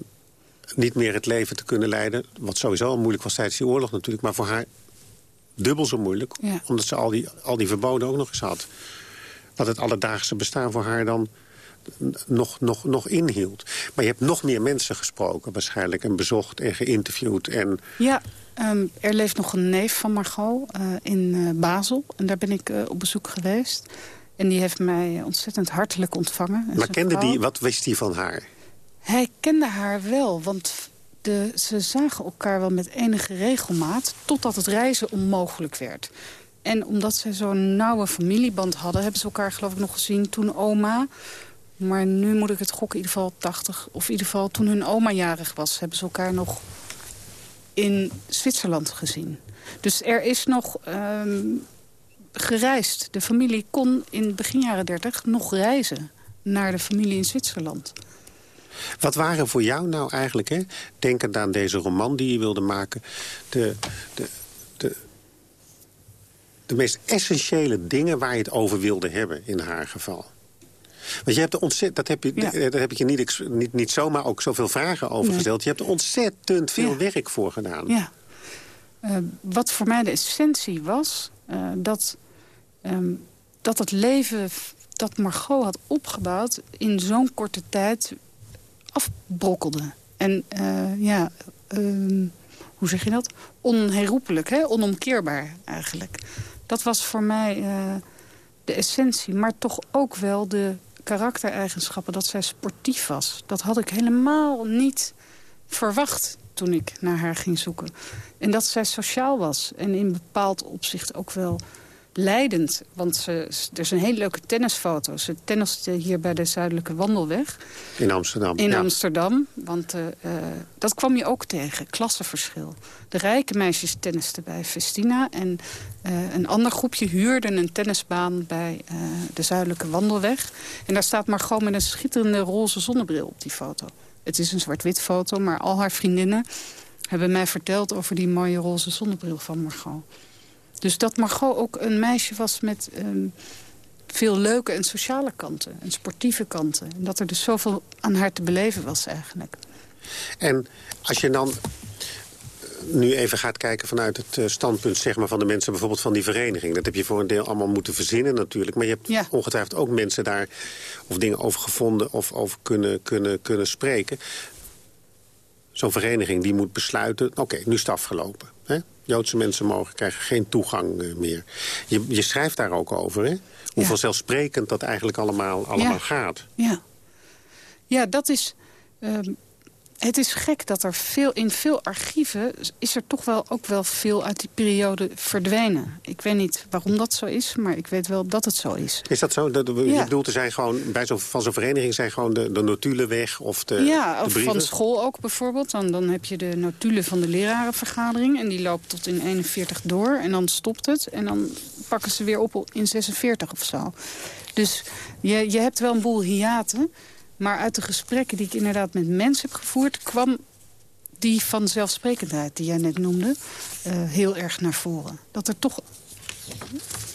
niet meer het leven te kunnen leiden. Wat sowieso al moeilijk was tijdens die oorlog natuurlijk. Maar voor haar dubbel zo moeilijk. Omdat ze al die, al die verboden ook nog eens had. Dat het alledaagse bestaan voor haar dan nog, nog, nog inhield. Maar je hebt nog meer mensen gesproken waarschijnlijk. En bezocht en geïnterviewd. En... Ja, um, er leeft nog een neef van Margot uh, in uh, Basel. En daar ben ik uh, op bezoek geweest. En die heeft mij ontzettend hartelijk ontvangen. Maar kende die, wat wist hij van haar? Hij kende haar wel, want de, ze zagen elkaar wel met enige regelmaat... totdat het reizen onmogelijk werd. En omdat zij zo'n nauwe familieband hadden... hebben ze elkaar geloof ik nog gezien toen oma... maar nu moet ik het gokken, in ieder geval 80... of in ieder geval toen hun oma jarig was... hebben ze elkaar nog in Zwitserland gezien. Dus er is nog um, gereisd. De familie kon in begin jaren 30 nog reizen naar de familie in Zwitserland. Wat waren voor jou nou eigenlijk, hè, denkend aan deze roman die je wilde maken... de, de, de, de meest essentiële dingen waar je het over wilde hebben in haar geval? Want je hebt er ontzettend, dat heb, je, ja. daar heb ik je niet, niet, niet zomaar ook zoveel vragen over gesteld. Je hebt er ontzettend veel werk voor gedaan. Ja. Uh, wat voor mij de essentie was, uh, dat, um, dat het leven dat Margot had opgebouwd... in zo'n korte tijd afbrokkelde. En uh, ja, um, hoe zeg je dat? Onherroepelijk, hè? onomkeerbaar eigenlijk. Dat was voor mij uh, de essentie. Maar toch ook wel de karaktereigenschappen dat zij sportief was. Dat had ik helemaal niet verwacht toen ik naar haar ging zoeken. En dat zij sociaal was. En in bepaald opzicht ook wel leidend. Want ze, er is een hele leuke tennisfoto. Ze tenniste hier bij de Zuidelijke Wandelweg. In Amsterdam. In Amsterdam. Want uh, uh, dat kwam je ook tegen. Klassenverschil. De rijke meisjes tennisten bij Festina. En uh, een ander groepje huurde een tennisbaan bij de Zuidelijke Wandelweg. En daar staat Margot met een schitterende roze zonnebril op die foto. Het is een zwart-wit foto, maar al haar vriendinnen hebben mij verteld over die mooie roze zonnebril van Margot. Dus dat Margot ook een meisje was met um, veel leuke en sociale kanten. En sportieve kanten. En dat er dus zoveel aan haar te beleven was eigenlijk. En als je dan nu even gaat kijken vanuit het uh, standpunt zeg maar, van de mensen bijvoorbeeld van die vereniging. Dat heb je voor een deel allemaal moeten verzinnen natuurlijk. Maar je hebt ja. ongetwijfeld ook mensen daar of dingen over gevonden of over kunnen, kunnen, kunnen spreken. Zo'n vereniging die moet besluiten, oké, nu is het afgelopen. Hè? Joodse mensen mogen krijgen geen toegang uh, meer. Je, je schrijft daar ook over, hè? Hoe ja. vanzelfsprekend dat eigenlijk allemaal, allemaal ja. gaat. Ja. ja, dat is... Um, het is gek dat er veel, in veel archieven is er toch wel ook wel veel uit die periode verdwenen. Ik weet niet waarom dat zo is, maar ik weet wel dat het zo is. Is dat zo? Dat, je ja. bedoelt, er zijn gewoon, bij zo, van zo'n vereniging zijn gewoon de, de notulen weg? Of de, ja, of de van school ook bijvoorbeeld. Dan, dan heb je de notulen van de lerarenvergadering en die loopt tot in 41 door. En dan stopt het en dan pakken ze weer op in 46 of zo. Dus je, je hebt wel een boel hiaten... Maar uit de gesprekken die ik inderdaad met mensen heb gevoerd... kwam die vanzelfsprekendheid die jij net noemde uh, heel erg naar voren. Dat er toch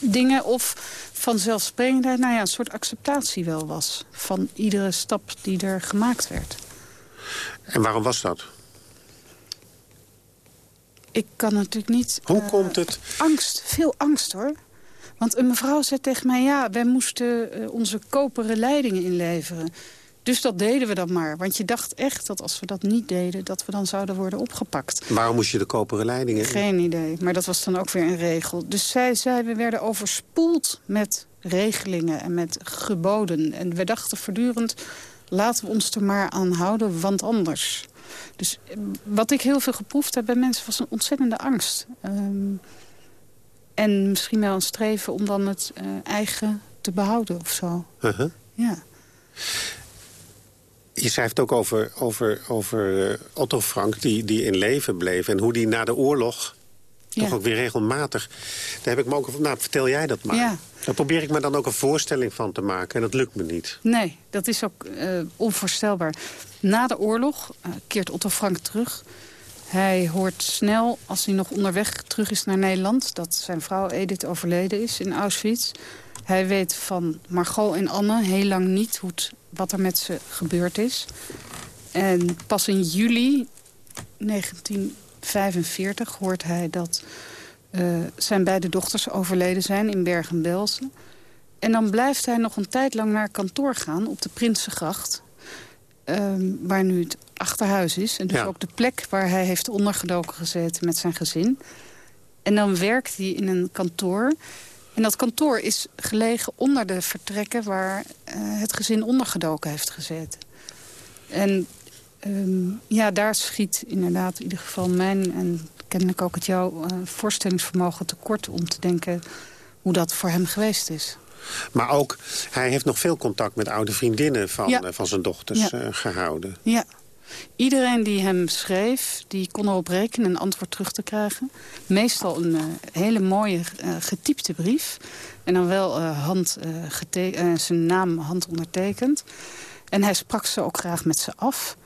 dingen of vanzelfsprekendheid... nou ja, een soort acceptatie wel was... van iedere stap die er gemaakt werd. En waarom was dat? Ik kan natuurlijk niet... Hoe uh, komt het? Angst, veel angst hoor. Want een mevrouw zei tegen mij... ja, wij moesten uh, onze koperen leidingen inleveren... Dus dat deden we dan maar. Want je dacht echt dat als we dat niet deden... dat we dan zouden worden opgepakt. Waarom moest je de koperen leidingen? Geen idee. Maar dat was dan ook weer een regel. Dus zij zei, we werden overspoeld met regelingen en met geboden. En we dachten voortdurend, laten we ons er maar aan houden, want anders. Dus wat ik heel veel geproefd heb bij mensen was een ontzettende angst. Um, en misschien wel een streven om dan het uh, eigen te behouden of zo. Uh -huh. Ja. Je schrijft ook over, over, over uh, Otto Frank, die, die in leven bleef... en hoe die na de oorlog ja. toch ook weer regelmatig... Daar heb ik me ook... Nou, vertel jij dat maar. Ja. Daar probeer ik me dan ook een voorstelling van te maken. En dat lukt me niet. Nee, dat is ook uh, onvoorstelbaar. Na de oorlog uh, keert Otto Frank terug. Hij hoort snel, als hij nog onderweg terug is naar Nederland... dat zijn vrouw Edith overleden is in Auschwitz... Hij weet van Margot en Anne heel lang niet hoe het, wat er met ze gebeurd is. En pas in juli 1945 hoort hij dat uh, zijn beide dochters overleden zijn in Bergen-Belsen. En dan blijft hij nog een tijd lang naar kantoor gaan op de Prinsengracht. Um, waar nu het achterhuis is. En dus ja. ook de plek waar hij heeft ondergedoken gezeten met zijn gezin. En dan werkt hij in een kantoor en dat kantoor is gelegen onder de vertrekken... waar uh, het gezin ondergedoken heeft gezeten. En Ehm, ja, daar schiet inderdaad in ieder geval mijn... en kennelijk ook het jouw uh, voorstellingsvermogen tekort... om te denken hoe dat voor hem geweest is. Maar ook, hij heeft nog veel contact met oude vriendinnen van, ja. uh, van zijn dochters ja. gehouden. Ja. Iedereen die hem schreef, die kon erop rekenen een antwoord terug te krijgen. Meestal een uh, hele mooie getypte brief. En dan wel hand, zijn naam hand ondertekend. En hij sprak ze ook graag met ze af.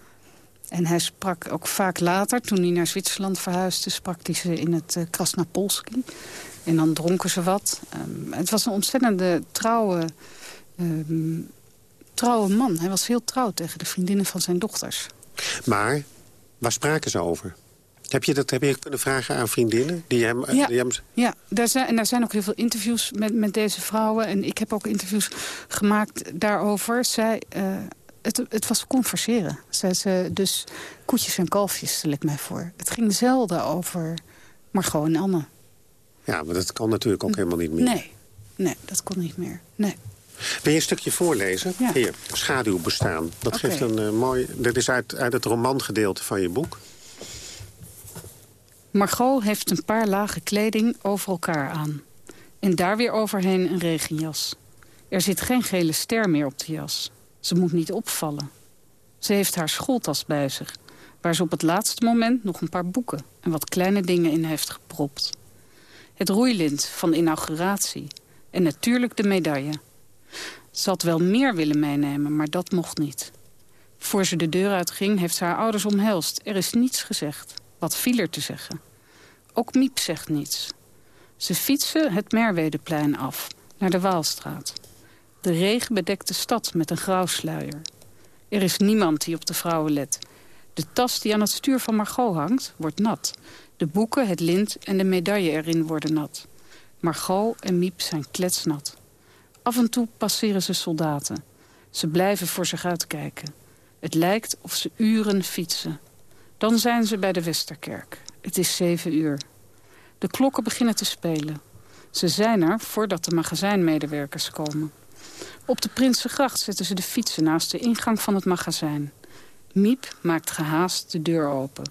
En hij sprak ook vaak later, toen hij naar Zwitserland verhuisde... sprak hij ze in het Krasnapolski. En dan dronken ze wat. Um, het was een ontzettende trouwe, um, trouwe man. Hij was heel trouw tegen de vriendinnen van zijn dochters. Maar, waar spraken ze over? Heb je dat heb je kunnen vragen aan vriendinnen? Die hem, ja, die hem... ja daar zijn, en daar zijn ook heel veel interviews met, met deze vrouwen. En ik heb ook interviews gemaakt daarover. Zij... Uh, het, het, was converseren. Zij, ze, dus koetjes en kalfjes, stel ik mij voor. Het ging zelden over Margot en Anne. Ja, maar dat kan natuurlijk ook helemaal niet meer. Nee, nee dat kon niet meer. Nee. Wil je een stukje voorlezen? Ja. Hier, Schaduwbestaan. Dat okay. geeft een uh, mooi... Dat is uit, uit het romangedeelte van je boek. Margot heeft een paar lagen kleding over elkaar aan. En daar weer overheen een regenjas. Er zit geen gele ster meer op de jas. Ze moet niet opvallen. Ze heeft haar schooltas bij zich... waar ze op het laatste moment nog een paar boeken... en wat kleine dingen in heeft gepropt. Het roeilint van de inauguratie. En natuurlijk de medaille. Ze had wel meer willen meenemen, maar dat mocht niet. Voor ze de deur uitging, heeft ze haar ouders omhelst. Er is niets gezegd. Wat viel er te zeggen? Ook Miep zegt niets. Ze fietsen het Merwedeplein af, naar de Waalstraat. De regen bedekt de stad met een grauwsluier. Er is niemand die op de vrouwen let. De tas die aan het stuur van Margot hangt, wordt nat. De boeken, het lint en de medaille erin worden nat. Margot en Miep zijn kletsnat. Af en toe passeren ze soldaten. Ze blijven voor zich uitkijken. Het lijkt of ze uren fietsen. Dan zijn ze bij de Westerkerk. Het is zeven uur. De klokken beginnen te spelen. Ze zijn er voordat de magazijnmedewerkers komen. Op de Prinsengracht zetten ze de fietsen naast de ingang van het magazijn. Miep maakt gehaast de deur open.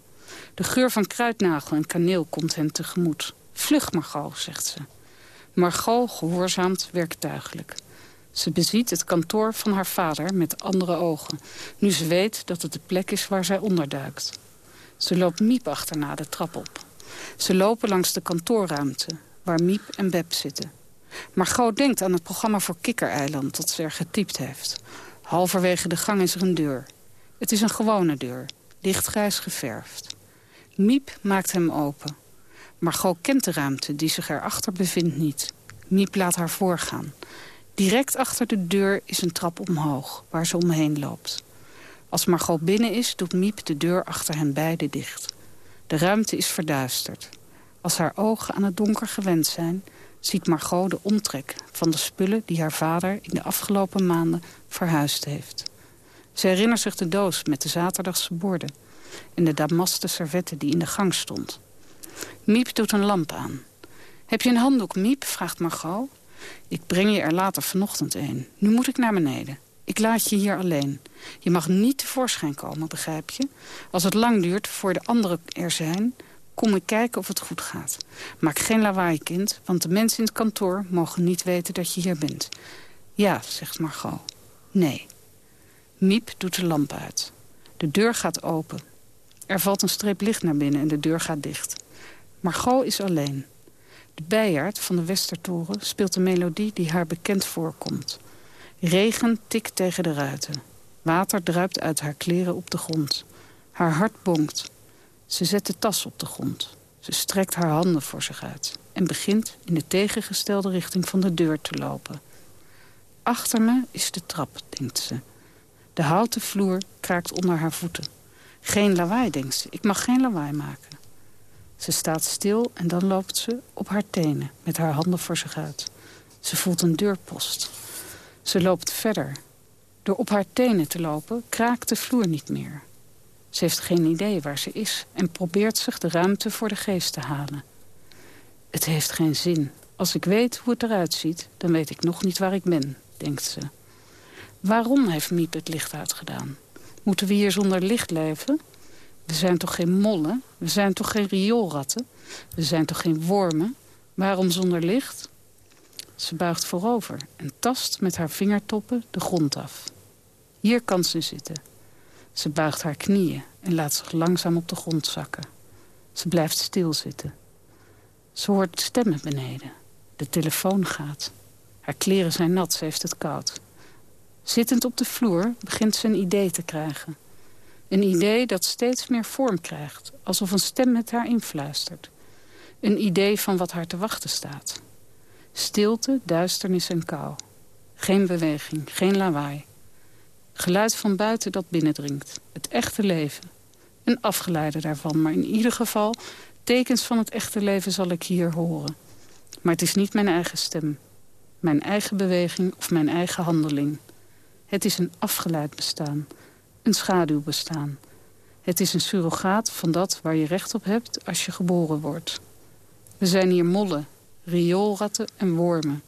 De geur van kruidnagel en kaneel komt hen tegemoet. Vlug, Margot, zegt ze. Margot gehoorzaamt werktuigelijk. Ze beziet het kantoor van haar vader met andere ogen... nu ze weet dat het de plek is waar zij onderduikt. Ze loopt Miep achterna de trap op. Ze lopen langs de kantoorruimte, waar Miep en Beb zitten. Margot denkt aan het programma voor Kikkereiland dat ze er getypt heeft. Halverwege de gang is er een deur. Het is een gewone deur, lichtgrijs geverfd. Miep maakt hem open. Margot kent de ruimte die zich erachter bevindt niet. Miep laat haar voorgaan. Direct achter de deur is een trap omhoog, waar ze omheen loopt. Als Margot binnen is, doet Miep de deur achter hen beiden dicht. De ruimte is verduisterd. Als haar ogen aan het donker gewend zijn... ziet Margot de omtrek van de spullen die haar vader in de afgelopen maanden verhuisd heeft. Ze herinnert zich de doos met de zaterdagse borden... en de damasten servetten die in de gang stond. Miep doet een lamp aan. Heb je een handdoek, Miep? vraagt Margot. Ik breng je er later vanochtend een. Nu moet ik naar beneden. Ik laat je hier alleen. Je mag niet tevoorschijn komen, begrijp je? Als het lang duurt voor de anderen er zijn... kom ik kijken of het goed gaat. Maak geen lawaai, kind, want de mensen in het kantoor... mogen niet weten dat je hier bent. Ja, zegt Margot. Nee. Miep doet de lamp uit. De deur gaat open. Er valt een streep licht naar binnen en de deur gaat dicht. Margot is alleen. De bijaard van de Westertoren speelt een melodie die haar bekend voorkomt. Regen tikt tegen de ruiten. Water druipt uit haar kleren op de grond. Haar hart bonkt. Ze zet de tas op de grond. Ze strekt haar handen voor zich uit. En begint in de tegengestelde richting van de deur te lopen. Achter me is de trap, denkt ze. De houten vloer kraakt onder haar voeten. Geen lawaai, denkt ze. Ik mag geen lawaai maken. Ze staat stil en dan loopt ze op haar tenen, met haar handen voor zich uit. Ze voelt een deurpost. Ze loopt verder. Door op haar tenen te lopen kraakt de vloer niet meer. Ze heeft geen idee waar ze is en probeert zich de ruimte voor de geest te halen. Het heeft geen zin. Als ik weet hoe het eruit ziet, dan weet ik nog niet waar ik ben, denkt ze. Waarom heeft Miep het licht uitgedaan? Moeten we hier zonder licht leven? We zijn toch geen mollen? We zijn toch geen rioolratten? We zijn toch geen wormen? Waarom zonder licht? Ze buigt voorover en tast met haar vingertoppen de grond af. Hier kan ze zitten. Ze buigt haar knieën en laat zich langzaam op de grond zakken. Ze blijft stilzitten. Ze hoort stemmen beneden. De telefoon gaat. Haar kleren zijn nat, ze heeft het koud. Zittend op de vloer begint ze een idee te krijgen. Een idee dat steeds meer vorm krijgt, alsof een stem met haar influistert. Een idee van wat haar te wachten staat. Stilte, duisternis en kou. Geen beweging, geen lawaai. Geluid van buiten dat binnendringt. Het echte leven. Een afgeleide daarvan, maar in ieder geval... tekens van het echte leven zal ik hier horen. Maar het is niet mijn eigen stem. Mijn eigen beweging of mijn eigen handeling. Het is een afgeleid bestaan. Een schaduwbestaan. Het is een surrogaat van dat waar je recht op hebt als je geboren wordt. We zijn hier mollen, rioolratten en wormen.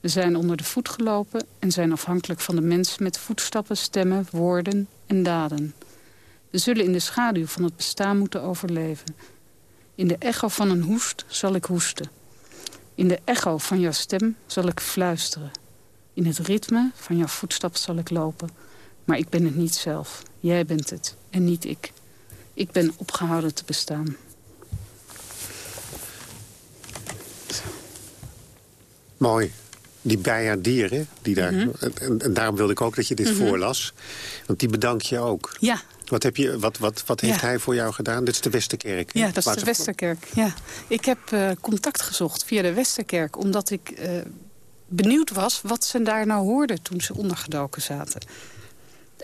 We zijn onder de voet gelopen en zijn afhankelijk van de mensen met voetstappen, stemmen, woorden en daden. We zullen in de schaduw van het bestaan moeten overleven. In de echo van een hoest zal ik hoesten. In de echo van jouw stem zal ik fluisteren. In het ritme van jouw voetstap zal ik lopen. Maar ik ben het niet zelf. Jij bent het en niet ik. Ik ben opgehouden te bestaan. Mooi. Die bijaardieren, die daar, Mhm. en, en daarom wilde ik ook dat je dit Mhm. voorlas. Want die bedank je ook. Ja. Wat, heb je, wat, wat, wat heeft Ja. hij voor jou gedaan? Dit is de Westerkerk. hè? Ja, dat is de Westerkerk. Ja. Ik heb eh, contact gezocht via de Westerkerk... omdat ik eh, benieuwd was wat ze daar nou hoorden toen ze ondergedoken zaten.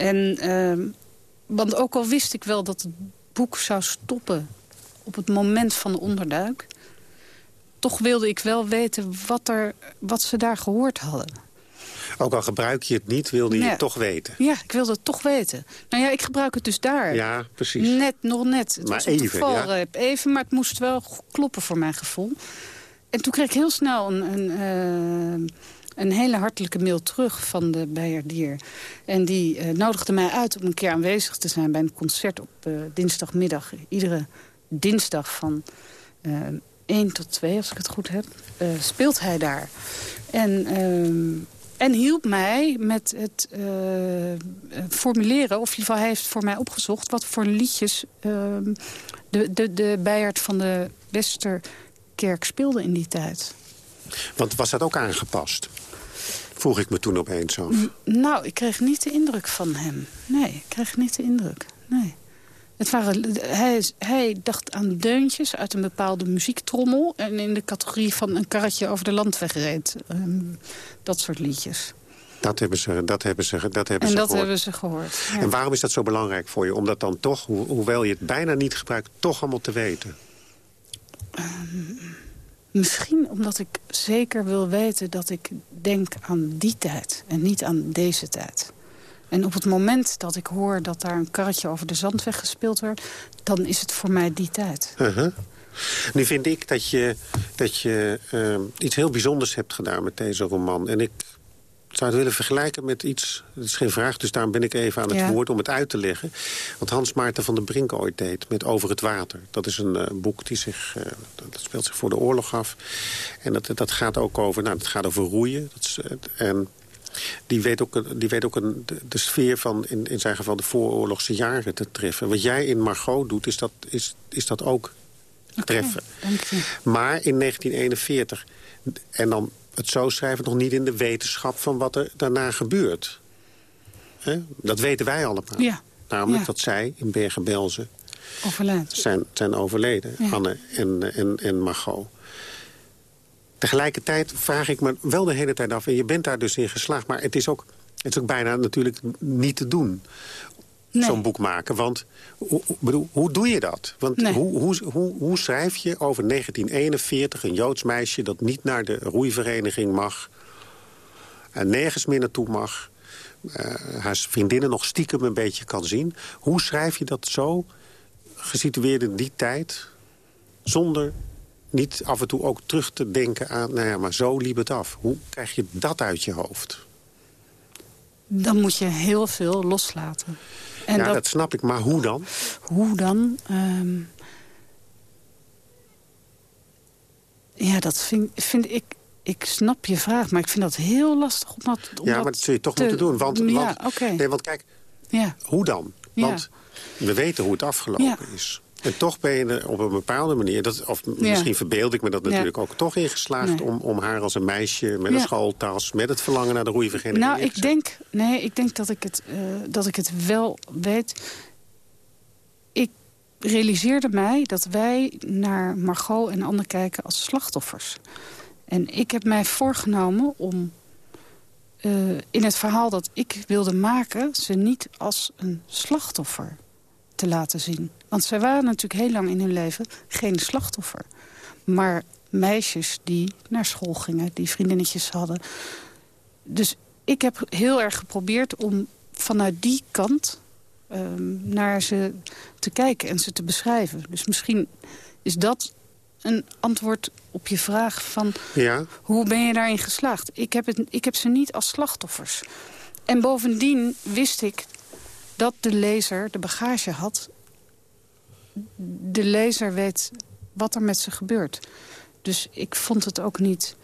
En, ehm, want ook al wist ik wel dat het boek zou stoppen op het moment van de onderduik... toch wilde ik wel weten wat, er, wat ze daar gehoord hadden. Ook al gebruik je het niet, wilde je Ja. het toch weten. Ja, ik wilde het toch weten. Nou ja, ik gebruik het dus daar. Ja, precies. Net, nog net. Het Maar was even, valreep. Even, maar het moest wel kloppen voor mijn gevoel. En toen kreeg ik heel snel een, een, eh, een hele hartelijke mail terug van de Beierdier. En die eh, nodigde mij uit om een keer aanwezig te zijn bij een concert op eh, dinsdagmiddag. Iedere dinsdag van eh 1 tot 2, als ik het goed heb, speelt hij daar. En... ehm, en hielp mij met het formuleren, of in ieder geval hij heeft voor mij opgezocht... wat voor liedjes ehm, de, de, de van de Westerkerk speelde in die tijd. Want was dat ook aangepast? Vroeg ik me toen opeens af. Nou, ik kreeg niet de indruk van hem. Nee, ik kreeg niet de indruk. Nee. Het waren, hij, hij dacht aan deuntjes uit een bepaalde muziektrommel... en in de categorie van een karretje over de landweg reed. Ehm, dat soort liedjes. Dat hebben ze, dat hebben ze, dat hebben en ze dat gehoord. hebben ze gehoord. ja. En waarom is dat zo belangrijk voor je? Om dat dan toch, ho- hoewel je het bijna niet gebruikt... toch allemaal te weten? Misschien omdat ik zeker wil weten dat ik denk aan die tijd en niet aan deze tijd. En op het moment dat ik hoor dat daar een karretje over de zandweg gespeeld wordt... dan is het voor mij die tijd. Uh-huh. Nu vind ik dat je, dat je ehm, iets heel bijzonders hebt gedaan met deze roman. En ik zou het willen vergelijken met iets... Dat is geen vraag, dus daarom ben ik even aan het Ja. woord om het uit te leggen. Wat Hans Maarten van der Brink ooit deed met Over het Water. Dat is een eh, boek die zich, eh, dat speelt zich voor de oorlog af. En dat, dat gaat ook over, nou, dat gaat over roeien. Dat is, eh, en die weet ook, die weet ook een, de, de sfeer van, in, in zijn geval, de vooroorlogse jaren te treffen. Wat jij in Margot doet, is dat, is, is dat ook treffen. Maar in 1941, en dan het zo schrijven... nog niet in de wetenschap van wat er daarna gebeurt. Dat weten wij allemaal. Ja. Namelijk Ja. dat zij in Bergen-Belsen zijn, zijn overleden. Ja. Anne en, en, en Margot. Tegelijkertijd vraag ik me wel de hele tijd af... en je bent daar dus in geslaagd... maar het is ook, het is ook bijna natuurlijk niet te doen... Nee. zo'n boek maken. Want hoe, bedoel, hoe doe je dat? Want Nee. hoe, hoe, hoe, hoe schrijf je over 1941 een Joods meisje... dat niet naar de roeivereniging mag... en nergens meer naartoe mag... eh, haar vriendinnen nog stiekem een beetje kan zien. Hoe schrijf je dat zo gesitueerd in die tijd... zonder niet af en toe ook terug te denken aan... nou ja, maar zo liep het af. Hoe krijg je dat uit je hoofd? Dan moet je heel veel loslaten. En ja, dat... snap ik. Maar hoe dan? Hoe dan? Ehm, ja, dat vind, vind ik... Ik snap je vraag, maar ik vind dat heel lastig om dat, om Ja, maar dat zul je toch moeten doen. Want, ja, want, nee, want kijk, ja. hoe dan? Want we weten hoe het afgelopen is. En toch ben je er op een bepaalde manier... Dat, of misschien verbeeld ik me dat natuurlijk ook toch ingeslaagd... Om, om haar als een meisje met een schooltas... met het verlangen naar de roeivereniging... Nou, ik denk, nee, ik denk dat ik, het, uh, dat ik het wel weet. Ik realiseerde mij dat wij naar Margot en Anne kijken als slachtoffers. En ik heb mij voorgenomen om uh, in het verhaal dat ik wilde maken... ze niet als een slachtoffer te laten zien. Want zij waren natuurlijk heel lang in hun leven geen slachtoffer. Maar meisjes die naar school gingen, die vriendinnetjes hadden. Dus ik heb heel erg geprobeerd om vanuit die kant um, naar ze te kijken en ze te beschrijven. Dus misschien is dat een antwoord op je vraag van... Ja. hoe ben je daarin geslaagd? Ik heb, het, ik heb ze niet als slachtoffers. En bovendien wist ik dat de lezer de bagage had. De lezer weet wat er met ze gebeurt. Dus ik vond het ook niet...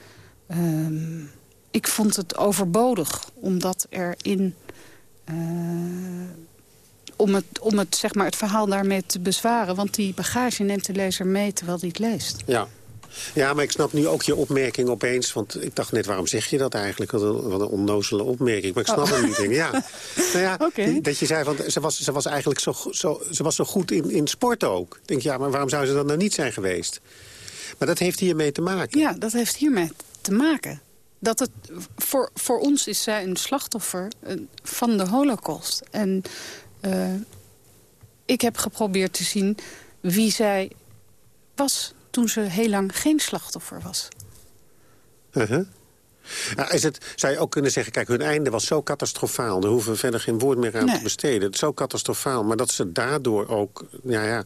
Uh, ik vond het overbodig, omdat erin... Uh, om het, om het, zeg maar, het verhaal daarmee te bezwaren. Want die bagage neemt de lezer mee terwijl hij het leest. Ja. Ja, maar ik snap nu ook je opmerking opeens. Want ik dacht net, waarom zeg je dat eigenlijk? Wat een, wat een onnozele opmerking. Maar ik snap oh. hem niet. Ja. Nou ja, dat je zei, van, ze, was, ze was eigenlijk zo, zo, ze was zo goed in, in sport ook. Ik denk, ja, maar waarom zou ze dan nou niet zijn geweest? Maar dat heeft hiermee te maken. Ja, dat heeft hiermee te maken. Dat het, voor, voor ons is zij een slachtoffer eh, van de holocaust. En uh, ik heb geprobeerd te zien wie zij was toen ze heel lang geen slachtoffer was. Uh -huh. nou, is het, zou je ook kunnen zeggen, kijk, hun einde was zo catastrofaal. Daar hoeven we verder geen woord meer aan te besteden. Het is zo catastrofaal, maar dat ze daardoor ook... Ja, ja,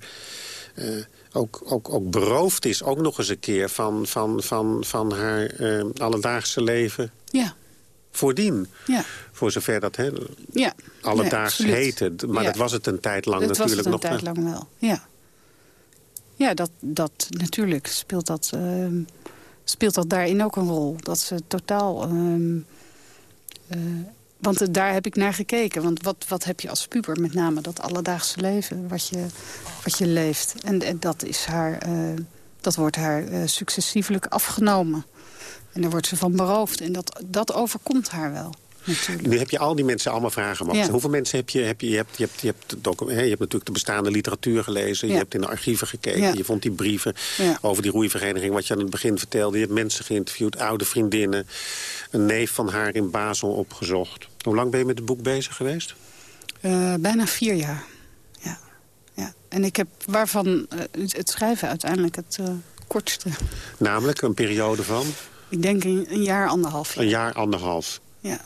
uh, ook, ook, ook beroofd is, ook nog eens een keer... van, van, van, van haar uh, alledaagse leven. Ja voordien. Ja. Voor zover dat hè, ja. alledaags nee, heette. Maar dat was het een tijd lang dat natuurlijk nog. Dat was het een tijd lang wel, ja. Ja, dat, dat, natuurlijk speelt dat, uh, speelt dat daarin ook een rol. Dat ze totaal... Uh, uh, want daar heb ik naar gekeken. Want wat, wat heb je als puber? Met name dat alledaagse leven wat je, wat je leeft. En, en dat, is haar, eh, dat wordt haar uh, successievelijk afgenomen. En daar wordt ze van beroofd. En dat, dat overkomt haar wel. Natuurlijk. Nu heb je al die mensen allemaal vragen mogen. Hoeveel mensen heb je? Heb je, je, hebt, je, hebt, je, hebt je hebt natuurlijk de bestaande literatuur gelezen. Je hebt in de archieven gekeken. Je vond die brieven over die roeivereniging. Wat je aan het begin vertelde. Je hebt mensen geïnterviewd, oude vriendinnen. Een neef van haar in Basel opgezocht. Hoe lang ben je met het boek bezig geweest? Uh, bijna vier jaar. Ja. ja. En ik heb waarvan uh, het schrijven uiteindelijk het uh, kortste. Namelijk een periode van? Ik denk een, een jaar, anderhalf. Jaar. Een jaar, anderhalf. Ja.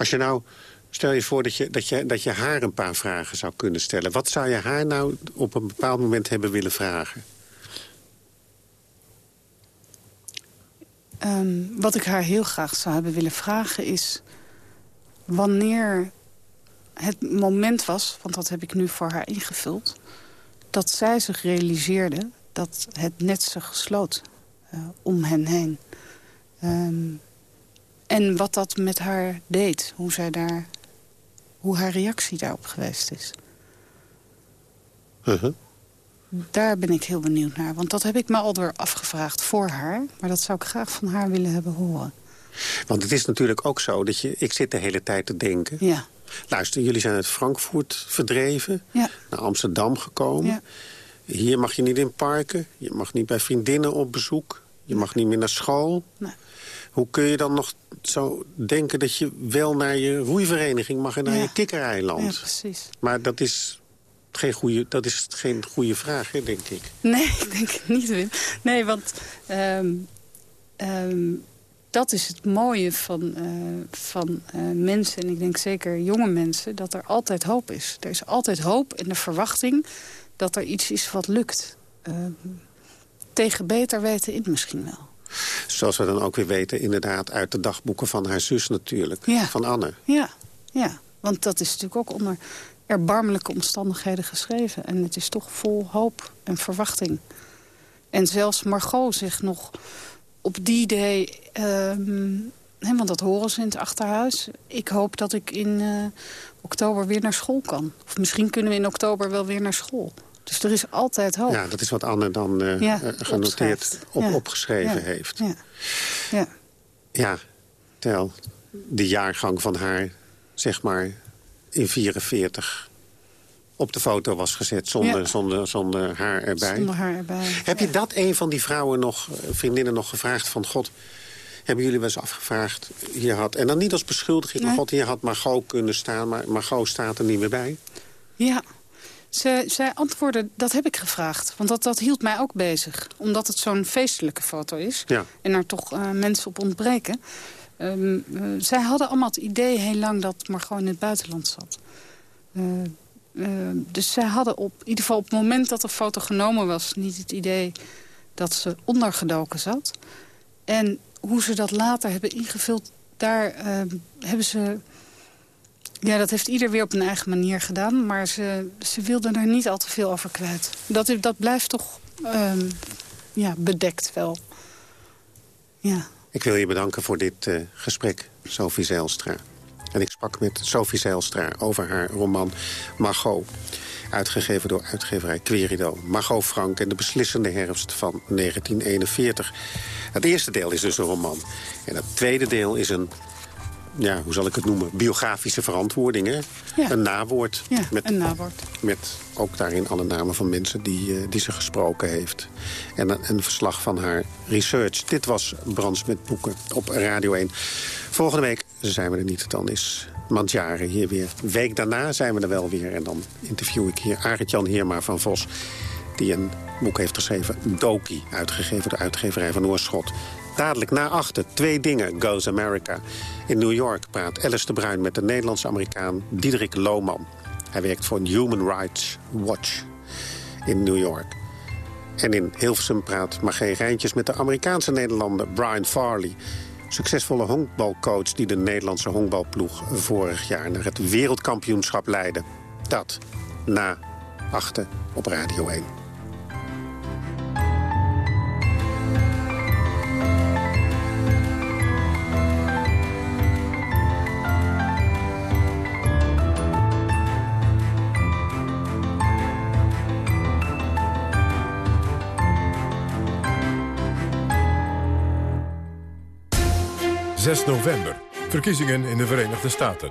Als je nou, stel je voor dat je, dat, je, dat je haar een paar vragen zou kunnen stellen. Wat zou je haar nou op een bepaald moment hebben willen vragen? Um, wat ik haar heel graag zou hebben willen vragen is... wanneer het moment was, want dat heb ik nu voor haar ingevuld... dat zij zich realiseerde dat het net zich gesloot uh, om hen heen. Um, en wat dat met haar deed. Hoe, zij daar, hoe haar reactie daarop geweest is. Uh -huh. Daar ben ik heel benieuwd naar. Want dat heb ik me al door afgevraagd voor haar. Maar dat zou ik graag van haar willen hebben horen. Want het is natuurlijk ook zo dat je... Ik zit de hele tijd te denken. Ja. Luister, jullie zijn uit Frankfurt verdreven. Ja. Naar Amsterdam gekomen. Ja. Hier mag je niet in parken. Je mag niet bij vriendinnen op bezoek. Je mag niet meer naar school. Nee. Hoe kun je dan nog zo denken dat je wel naar je roeivereniging mag... en naar Ja. je kikkereiland? Ja, precies. Maar dat is geen goede, dat is geen goede vraag, hè, denk ik. Nee, ik denk het niet, Wim. Nee, want ehm, ehm, dat is het mooie van, eh, van eh, mensen... en ik denk zeker jonge mensen, dat er altijd hoop is. Er is altijd hoop en de verwachting dat er iets is wat lukt. Ehm, tegen beter weten in misschien wel. Zoals we dan ook weer weten, inderdaad, uit de dagboeken van haar zus natuurlijk. Ja. Van Anne. Ja, ja. Want dat is natuurlijk ook onder erbarmelijke omstandigheden geschreven. En het is toch vol hoop en verwachting. En zelfs Margot zich nog op die day... Ehm, want dat horen ze in het achterhuis. Ik hoop dat ik in uh, oktober weer naar school kan. Of misschien kunnen we in oktober wel weer naar school. Dus er is altijd hoop. Ja, dat is wat Anne dan uh, ja, genoteerd, op, ja. opgeschreven ja. heeft. Ja. ja. Ja, tel, de jaargang van haar, zeg maar, in 44 op de foto was gezet zonder, zonder, zonder haar erbij. Zonder haar erbij. Heb je dat een van die vrouwen nog, vriendinnen nog gevraagd van... God, hebben jullie wel eens afgevraagd... Hier had, en dan niet als beschuldiging, nee. God, hier had Margot kunnen staan... maar Margot staat er niet meer bij? Ja, zij, zij antwoordde, dat heb ik gevraagd. Want dat, dat hield mij ook bezig. Omdat het zo'n feestelijke foto is. Ja. En er toch uh, mensen op ontbreken. Um, uh, zij hadden allemaal het idee heel lang dat Margot in het buitenland zat. Uh, uh, dus zij hadden op in ieder geval op het moment dat de foto genomen was... niet het idee dat ze ondergedoken zat. En hoe ze dat later hebben ingevuld, daar uh, hebben ze... Ja, dat heeft ieder weer op een eigen manier gedaan. Maar ze, ze wilden er niet al te veel over kwijt. Dat, dat blijft toch um, ja, bedekt wel. Ja. Ik wil je bedanken voor dit uh, gesprek, Sophie Zijlstra. En ik sprak met Sophie Zijlstra over haar roman Margot. Uitgegeven door uitgeverij Querido. Margot Frank en de beslissende herfst van 1941. Het eerste deel is dus een roman. En het tweede deel is een, ja, hoe zal ik het noemen, biografische verantwoording. Hè? Ja. Een nawoord. Ja, met, een nawoord. Met ook daarin alle namen van mensen die, uh, die ze gesproken heeft. En een, een verslag van haar research. Dit was Brands met Boeken op Radio 1. Volgende week zijn we er niet. Dan is Mandjaren hier weer. Week daarna zijn we er wel weer. En dan interview ik hier Arend-Jan Heerma van Vos... die een boek heeft geschreven, Doki, uitgegeven door uitgeverij van Oorschot. Dadelijk na achter, twee dingen, Goes America. In New York praat Alice de Bruin met de Nederlandse-Amerikaan Diederik Lohman. Hij werkt voor Human Rights Watch in New York. En in Hilversum praat Margee Rijntjes met de Amerikaanse Nederlander Brian Farley... succesvolle honkbalcoach die de Nederlandse honkbalploeg vorig jaar... naar het wereldkampioenschap leidde. Dat na achter op Radio 1. Zes november. Verkiezingen in de Verenigde Staten.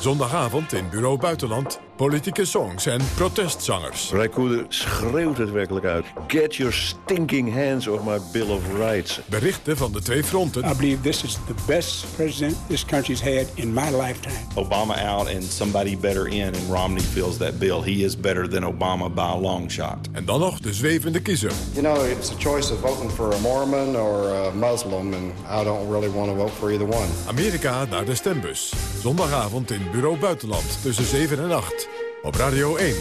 Zondagavond in Bureau Buitenland. Politieke songs en protestzangers. Rijkoeder schreeuwt het werkelijk uit. Get your stinking hands off my Bill of Rights. Berichten van de twee fronten. I believe this is the best president this country's had in my lifetime. Obama out and somebody better in and Romney fills that bill. He is better than Obama by a long shot. En dan nog de zwevende kiezer. You know, it's a choice of voting for a Mormon or a Muslim and I don't really want to vote for either one. Amerika naar de stembus. Zondagavond in Bureau Buitenland tussen 7 en 8 op Radio 1.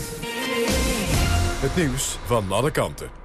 Het nieuws van alle kanten.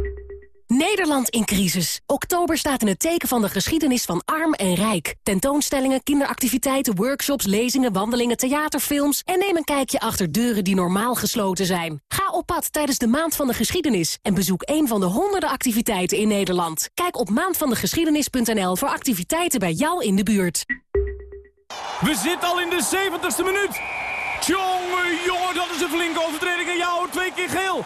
Nederland in crisis. Oktober staat in het teken van de geschiedenis van arm en rijk. Tentoonstellingen, kinderactiviteiten, workshops, lezingen, wandelingen, theaterfilms... en neem een kijkje achter deuren die normaal gesloten zijn. Ga op pad tijdens de Maand van de Geschiedenis... en bezoek een van de honderden activiteiten in Nederland. Kijk op maandvandegeschiedenis.nl voor activiteiten bij jou in de buurt. We zitten al in de 70ste minuut. Tjonge, jongen, dat is een flinke overtreding. En jou twee keer geel.